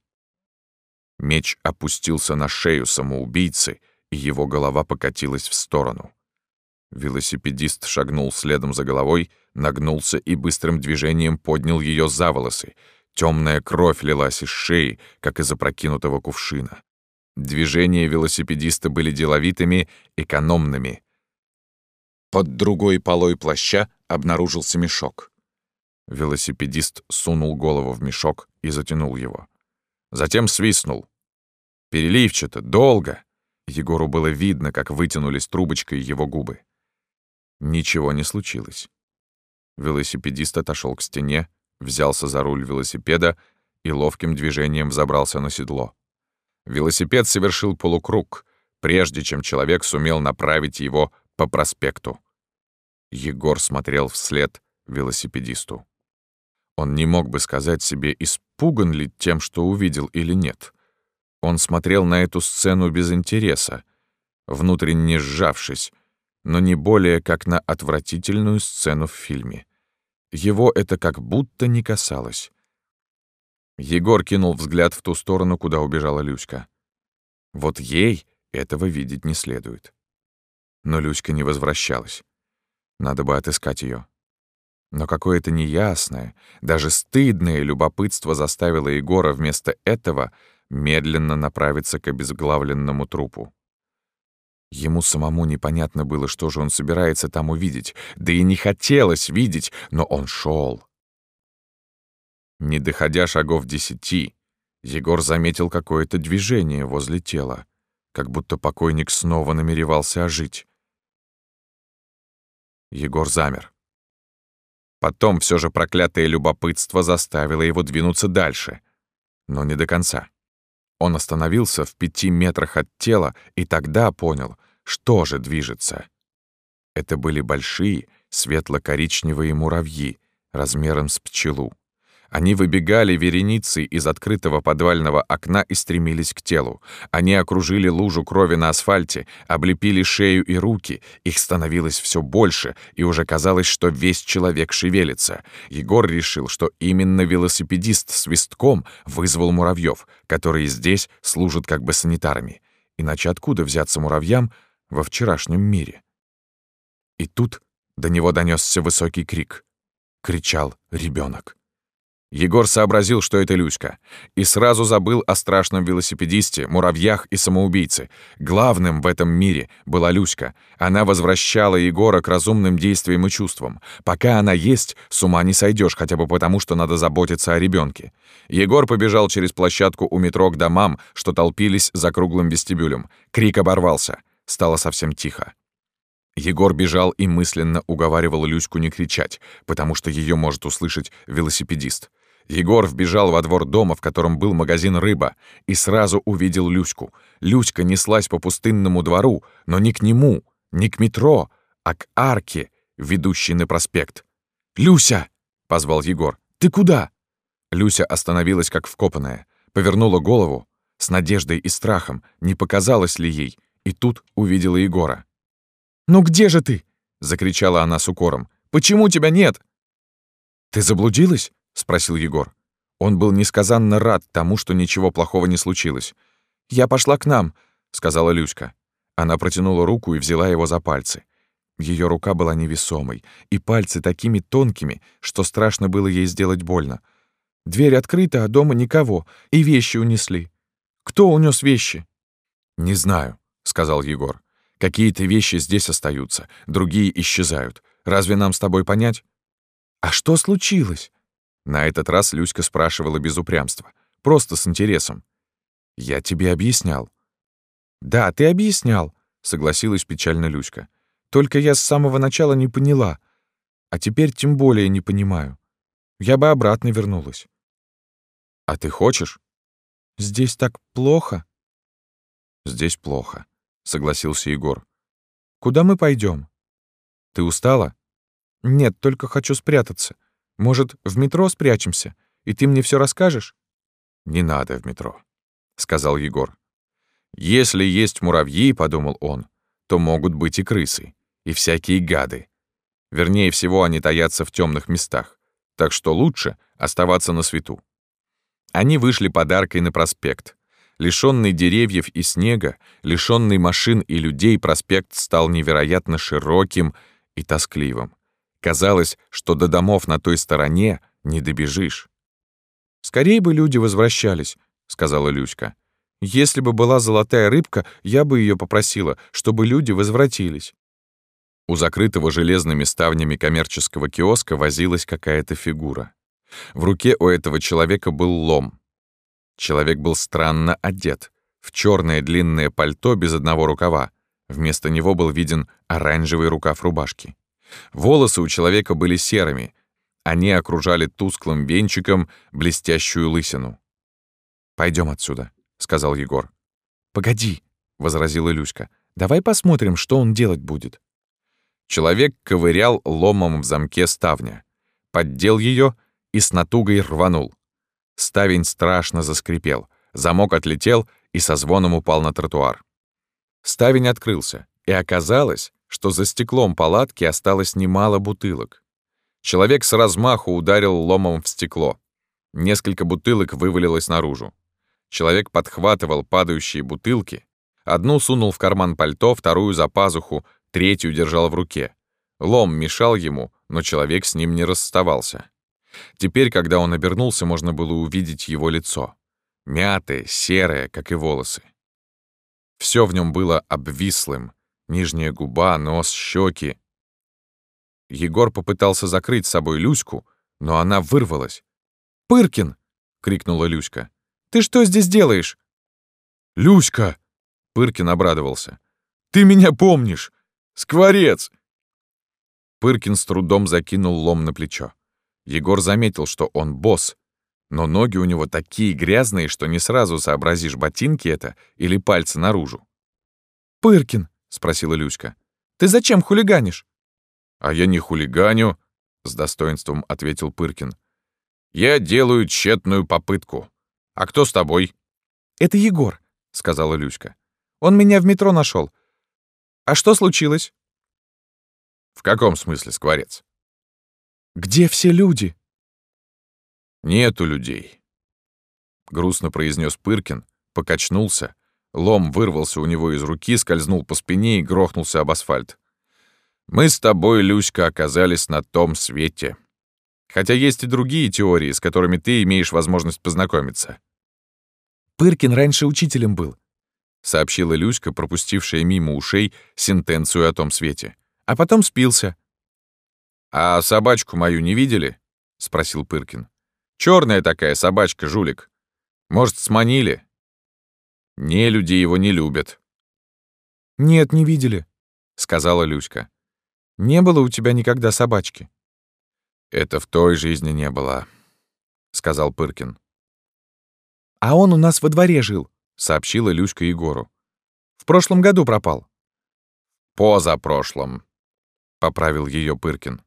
Меч опустился на шею самоубийцы, и его голова покатилась в сторону. Велосипедист шагнул следом за головой, нагнулся и быстрым движением поднял ее за волосы. Темная кровь лилась из шеи, как из опрокинутого кувшина. Движения велосипедиста были деловитыми, экономными. Под другой полой плаща обнаружился мешок. Велосипедист сунул голову в мешок и затянул его. Затем свистнул. Переливчато, долго. Егору было видно, как вытянулись трубочкой его губы. Ничего не случилось. Велосипедист отошел к стене, взялся за руль велосипеда и ловким движением взобрался на седло. Велосипед совершил полукруг, прежде чем человек сумел направить его по проспекту. Егор смотрел вслед велосипедисту. Он не мог бы сказать себе, испуган ли тем, что увидел или нет. Он смотрел на эту сцену без интереса, внутренне сжавшись, но не более как на отвратительную сцену в фильме. Его это как будто не касалось. Егор кинул взгляд в ту сторону, куда убежала Люська. Вот ей этого видеть не следует. Но Люська не возвращалась. Надо бы отыскать ее. Но какое-то неясное, даже стыдное любопытство заставило Егора вместо этого медленно направиться к обезглавленному трупу. Ему самому непонятно было, что же он собирается там увидеть, да и не хотелось видеть, но он шел. Не доходя шагов десяти, Егор заметил какое-то движение возле тела, как будто покойник снова намеревался ожить. Егор замер. Потом все же проклятое любопытство заставило его двинуться дальше, но не до конца. Он остановился в пяти метрах от тела и тогда понял, что же движется. Это были большие светло-коричневые муравьи размером с пчелу. Они выбегали вереницей из открытого подвального окна и стремились к телу. Они окружили лужу крови на асфальте, облепили шею и руки. Их становилось все больше, и уже казалось, что весь человек шевелится. Егор решил, что именно велосипедист с свистком вызвал муравьев, которые здесь служат как бы санитарами. Иначе откуда взяться муравьям во вчерашнем мире? И тут до него донесся высокий крик. Кричал ребенок. Егор сообразил, что это Люська, и сразу забыл о страшном велосипедисте, муравьях и самоубийце. Главным в этом мире была Люська. Она возвращала Егора к разумным действиям и чувствам. Пока она есть, с ума не сойдешь, хотя бы потому, что надо заботиться о ребенке. Егор побежал через площадку у метро к домам, что толпились за круглым вестибюлем. Крик оборвался. Стало совсем тихо. Егор бежал и мысленно уговаривал Люську не кричать, потому что ее может услышать велосипедист. Егор вбежал во двор дома, в котором был магазин «Рыба», и сразу увидел Люську. Люська неслась по пустынному двору, но не к нему, не к метро, а к арке, ведущей на проспект. «Люся!» — позвал Егор. «Ты куда?» Люся остановилась как вкопанная, повернула голову, с надеждой и страхом, не показалось ли ей, и тут увидела Егора. «Ну где же ты?» — закричала она с укором. «Почему тебя нет?» «Ты заблудилась?» — спросил Егор. Он был несказанно рад тому, что ничего плохого не случилось. «Я пошла к нам», — сказала Люська. Она протянула руку и взяла его за пальцы. Ее рука была невесомой, и пальцы такими тонкими, что страшно было ей сделать больно. Дверь открыта, а дома никого, и вещи унесли. Кто унес вещи? «Не знаю», — сказал Егор. «Какие-то вещи здесь остаются, другие исчезают. Разве нам с тобой понять?» «А что случилось?» На этот раз Люська спрашивала без упрямства, просто с интересом. «Я тебе объяснял». «Да, ты объяснял», — согласилась печально Люська. «Только я с самого начала не поняла. А теперь тем более не понимаю. Я бы обратно вернулась». «А ты хочешь?» «Здесь так плохо». «Здесь плохо», — согласился Егор. «Куда мы пойдем? «Ты устала?» «Нет, только хочу спрятаться. Может, в метро спрячемся, и ты мне все расскажешь?» «Не надо в метро», — сказал Егор. «Если есть муравьи, — подумал он, — то могут быть и крысы, и всякие гады. Вернее всего, они таятся в темных местах, так что лучше оставаться на свету». Они вышли подаркой на проспект. Лишенный деревьев и снега, лишенный машин и людей, проспект стал невероятно широким и тоскливым. Казалось, что до домов на той стороне не добежишь. «Скорее бы люди возвращались», — сказала Люська. «Если бы была золотая рыбка, я бы ее попросила, чтобы люди возвратились». У закрытого железными ставнями коммерческого киоска возилась какая-то фигура. В руке у этого человека был лом. Человек был странно одет, в черное длинное пальто без одного рукава. Вместо него был виден оранжевый рукав рубашки. Волосы у человека были серыми. Они окружали тусклым венчиком блестящую лысину. Пойдем отсюда», — сказал Егор. «Погоди», — возразила Люська. «Давай посмотрим, что он делать будет». Человек ковырял ломом в замке ставня, поддел ее и с натугой рванул. Ставень страшно заскрипел, замок отлетел и со звоном упал на тротуар. Ставень открылся, и оказалось, что за стеклом палатки осталось немало бутылок. Человек с размаху ударил ломом в стекло. Несколько бутылок вывалилось наружу. Человек подхватывал падающие бутылки. Одну сунул в карман пальто, вторую за пазуху, третью держал в руке. Лом мешал ему, но человек с ним не расставался. Теперь, когда он обернулся, можно было увидеть его лицо. Мятое, серое, как и волосы. Все в нем было обвислым. Нижняя губа, нос, щеки. Егор попытался закрыть собой Люську, но она вырвалась. «Пыркин!» — крикнула Люська. «Ты что здесь делаешь?» «Люська!» — Пыркин обрадовался. «Ты меня помнишь! Скворец!» Пыркин с трудом закинул лом на плечо. Егор заметил, что он босс, но ноги у него такие грязные, что не сразу сообразишь, ботинки это или пальцы наружу. «Пыркин», — спросила Люська, — «ты зачем хулиганишь?» «А я не хулиганю», — с достоинством ответил Пыркин. «Я делаю тщетную попытку. А кто с тобой?» «Это Егор», — сказала Люська. «Он меня в метро нашел. А что случилось?» «В каком смысле, скворец?» «Где все люди?» «Нету людей», — грустно произнес Пыркин, покачнулся, лом вырвался у него из руки, скользнул по спине и грохнулся об асфальт. «Мы с тобой, Люська, оказались на том свете. Хотя есть и другие теории, с которыми ты имеешь возможность познакомиться». «Пыркин раньше учителем был», — сообщила Люська, пропустившая мимо ушей сентенцию о том свете. «А потом спился». «А собачку мою не видели?» — спросил Пыркин. Черная такая собачка, жулик. Может, сманили? Не люди его не любят. Нет, не видели, сказала Люська. Не было у тебя никогда собачки. Это в той жизни не было, сказал Пыркин. А он у нас во дворе жил, сообщила Люська Егору. В прошлом году пропал. Позапрошлом, поправил ее Пыркин.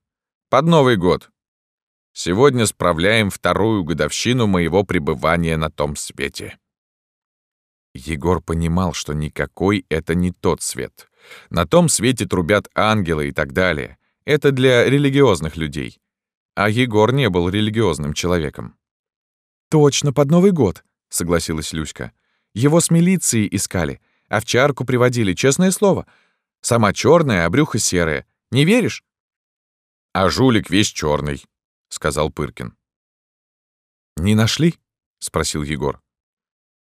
Под Новый год. Сегодня справляем вторую годовщину моего пребывания на том свете». Егор понимал, что никакой это не тот свет. На том свете трубят ангелы и так далее. Это для религиозных людей. А Егор не был религиозным человеком. «Точно, под Новый год», — согласилась Люська. «Его с милицией искали, овчарку приводили, честное слово. Сама черная, а брюхо серое. Не веришь?» «А жулик весь черный, — сказал Пыркин. «Не нашли?» — спросил Егор.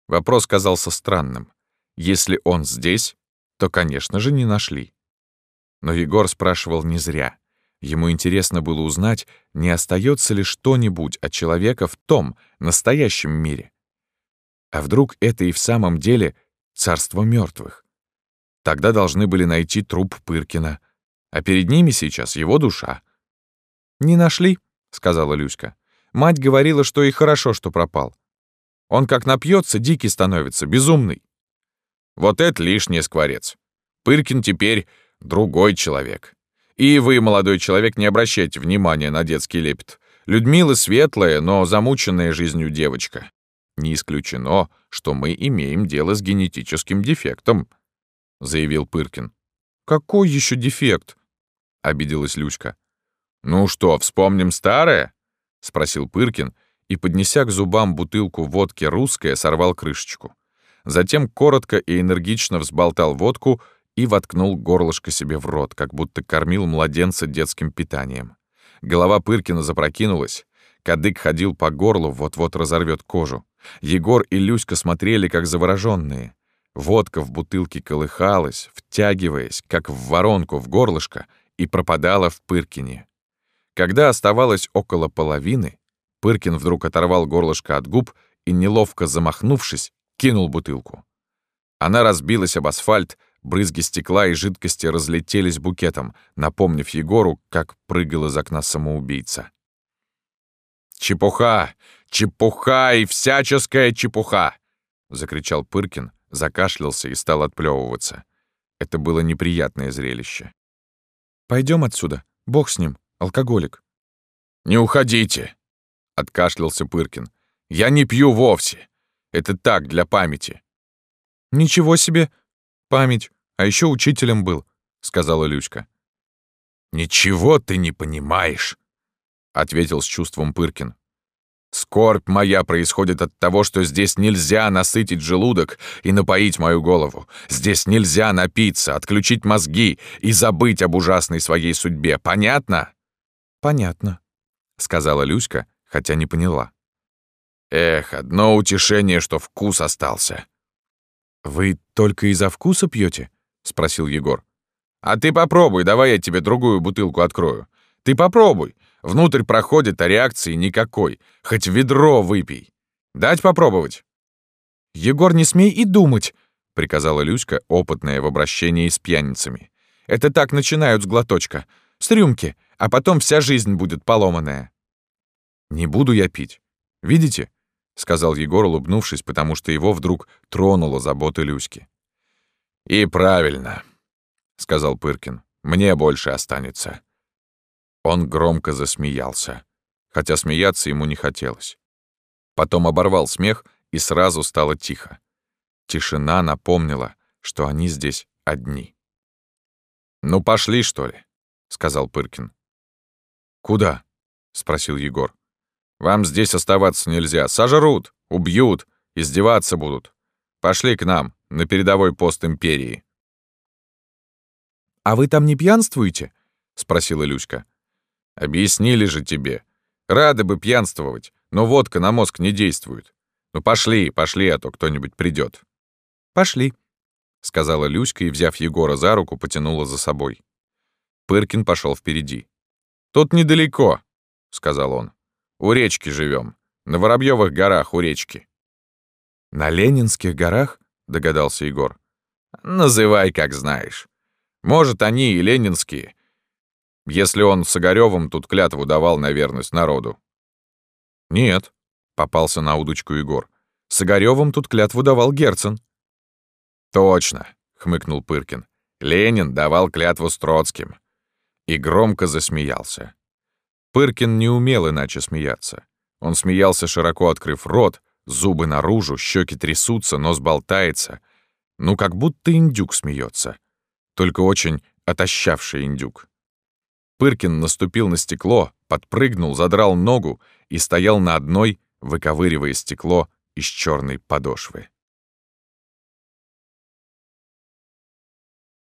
Вопрос казался странным. Если он здесь, то, конечно же, не нашли. Но Егор спрашивал не зря. Ему интересно было узнать, не остается ли что-нибудь от человека в том, настоящем мире. А вдруг это и в самом деле царство мертвых? Тогда должны были найти труп Пыркина, а перед ними сейчас его душа. «Не нашли?» — сказала Люська. «Мать говорила, что и хорошо, что пропал. Он как напьется, дикий становится, безумный». «Вот это лишний скворец. Пыркин теперь другой человек. И вы, молодой человек, не обращайте внимания на детский лепет. Людмила светлая, но замученная жизнью девочка. Не исключено, что мы имеем дело с генетическим дефектом», — заявил Пыркин. «Какой еще дефект?» — обиделась Люська. «Ну что, вспомним старое?» — спросил Пыркин и, поднеся к зубам бутылку водки русская, сорвал крышечку. Затем коротко и энергично взболтал водку и воткнул горлышко себе в рот, как будто кормил младенца детским питанием. Голова Пыркина запрокинулась. Кадык ходил по горлу, вот-вот разорвет кожу. Егор и Люська смотрели, как завороженные. Водка в бутылке колыхалась, втягиваясь, как в воронку в горлышко, и пропадала в Пыркине. Когда оставалось около половины, Пыркин вдруг оторвал горлышко от губ и, неловко замахнувшись, кинул бутылку. Она разбилась об асфальт, брызги стекла и жидкости разлетелись букетом, напомнив Егору, как прыгал из окна самоубийца. «Чепуха! Чепуха и всяческая чепуха!» — закричал Пыркин, закашлялся и стал отплевываться. Это было неприятное зрелище. Пойдем отсюда. Бог с ним, алкоголик». «Не уходите», — откашлялся Пыркин. «Я не пью вовсе. Это так, для памяти». «Ничего себе! Память. А еще учителем был», — сказала Люська. «Ничего ты не понимаешь», — ответил с чувством Пыркин. «Скорбь моя происходит от того, что здесь нельзя насытить желудок и напоить мою голову. Здесь нельзя напиться, отключить мозги и забыть об ужасной своей судьбе. Понятно?» «Понятно», — сказала Люська, хотя не поняла. «Эх, одно утешение, что вкус остался». «Вы только из-за вкуса пьете? спросил Егор. А ты попробуй, давай я тебе другую бутылку открою. Ты попробуй. Внутрь проходит, а реакции никакой. Хоть ведро выпей. Дать попробовать?» «Егор, не смей и думать!» — приказала Люська, опытная в обращении с пьяницами. «Это так начинают с глоточка. С рюмки, а потом вся жизнь будет поломанная». «Не буду я пить. Видите?» — сказал Егор, улыбнувшись, потому что его вдруг тронула забота Люськи. «И правильно», — сказал Пыркин. «Мне больше останется». Он громко засмеялся, хотя смеяться ему не хотелось. Потом оборвал смех, и сразу стало тихо. Тишина напомнила, что они здесь одни. «Ну, пошли, что ли?» — сказал Пыркин. «Куда?» — спросил Егор. «Вам здесь оставаться нельзя. Сожрут, убьют, издеваться будут. Пошли к нам, на передовой пост империи». «А вы там не пьянствуете?» — спросила Люська. «Объяснили же тебе. Рады бы пьянствовать, но водка на мозг не действует. Ну пошли, пошли, а то кто-нибудь придет. «Пошли», — сказала Люська и, взяв Егора за руку, потянула за собой. Пыркин пошел впереди. «Тут недалеко», — сказал он. «У речки живем. На Воробьевых горах у речки». «На Ленинских горах?» — догадался Егор. «Называй, как знаешь. Может, они и ленинские, если он с Огарёвым тут клятву давал на верность народу». «Нет», — попался на удочку Егор. «С Огарёвым тут клятву давал Герцен». «Точно», — хмыкнул Пыркин. «Ленин давал клятву с Троцким». И громко засмеялся. Пыркин не умел иначе смеяться. Он смеялся, широко открыв рот, зубы наружу, щеки трясутся, нос болтается. Ну, как будто индюк смеется только очень отощавший индюк. Пыркин наступил на стекло, подпрыгнул, задрал ногу и стоял на одной, выковыривая стекло из черной подошвы.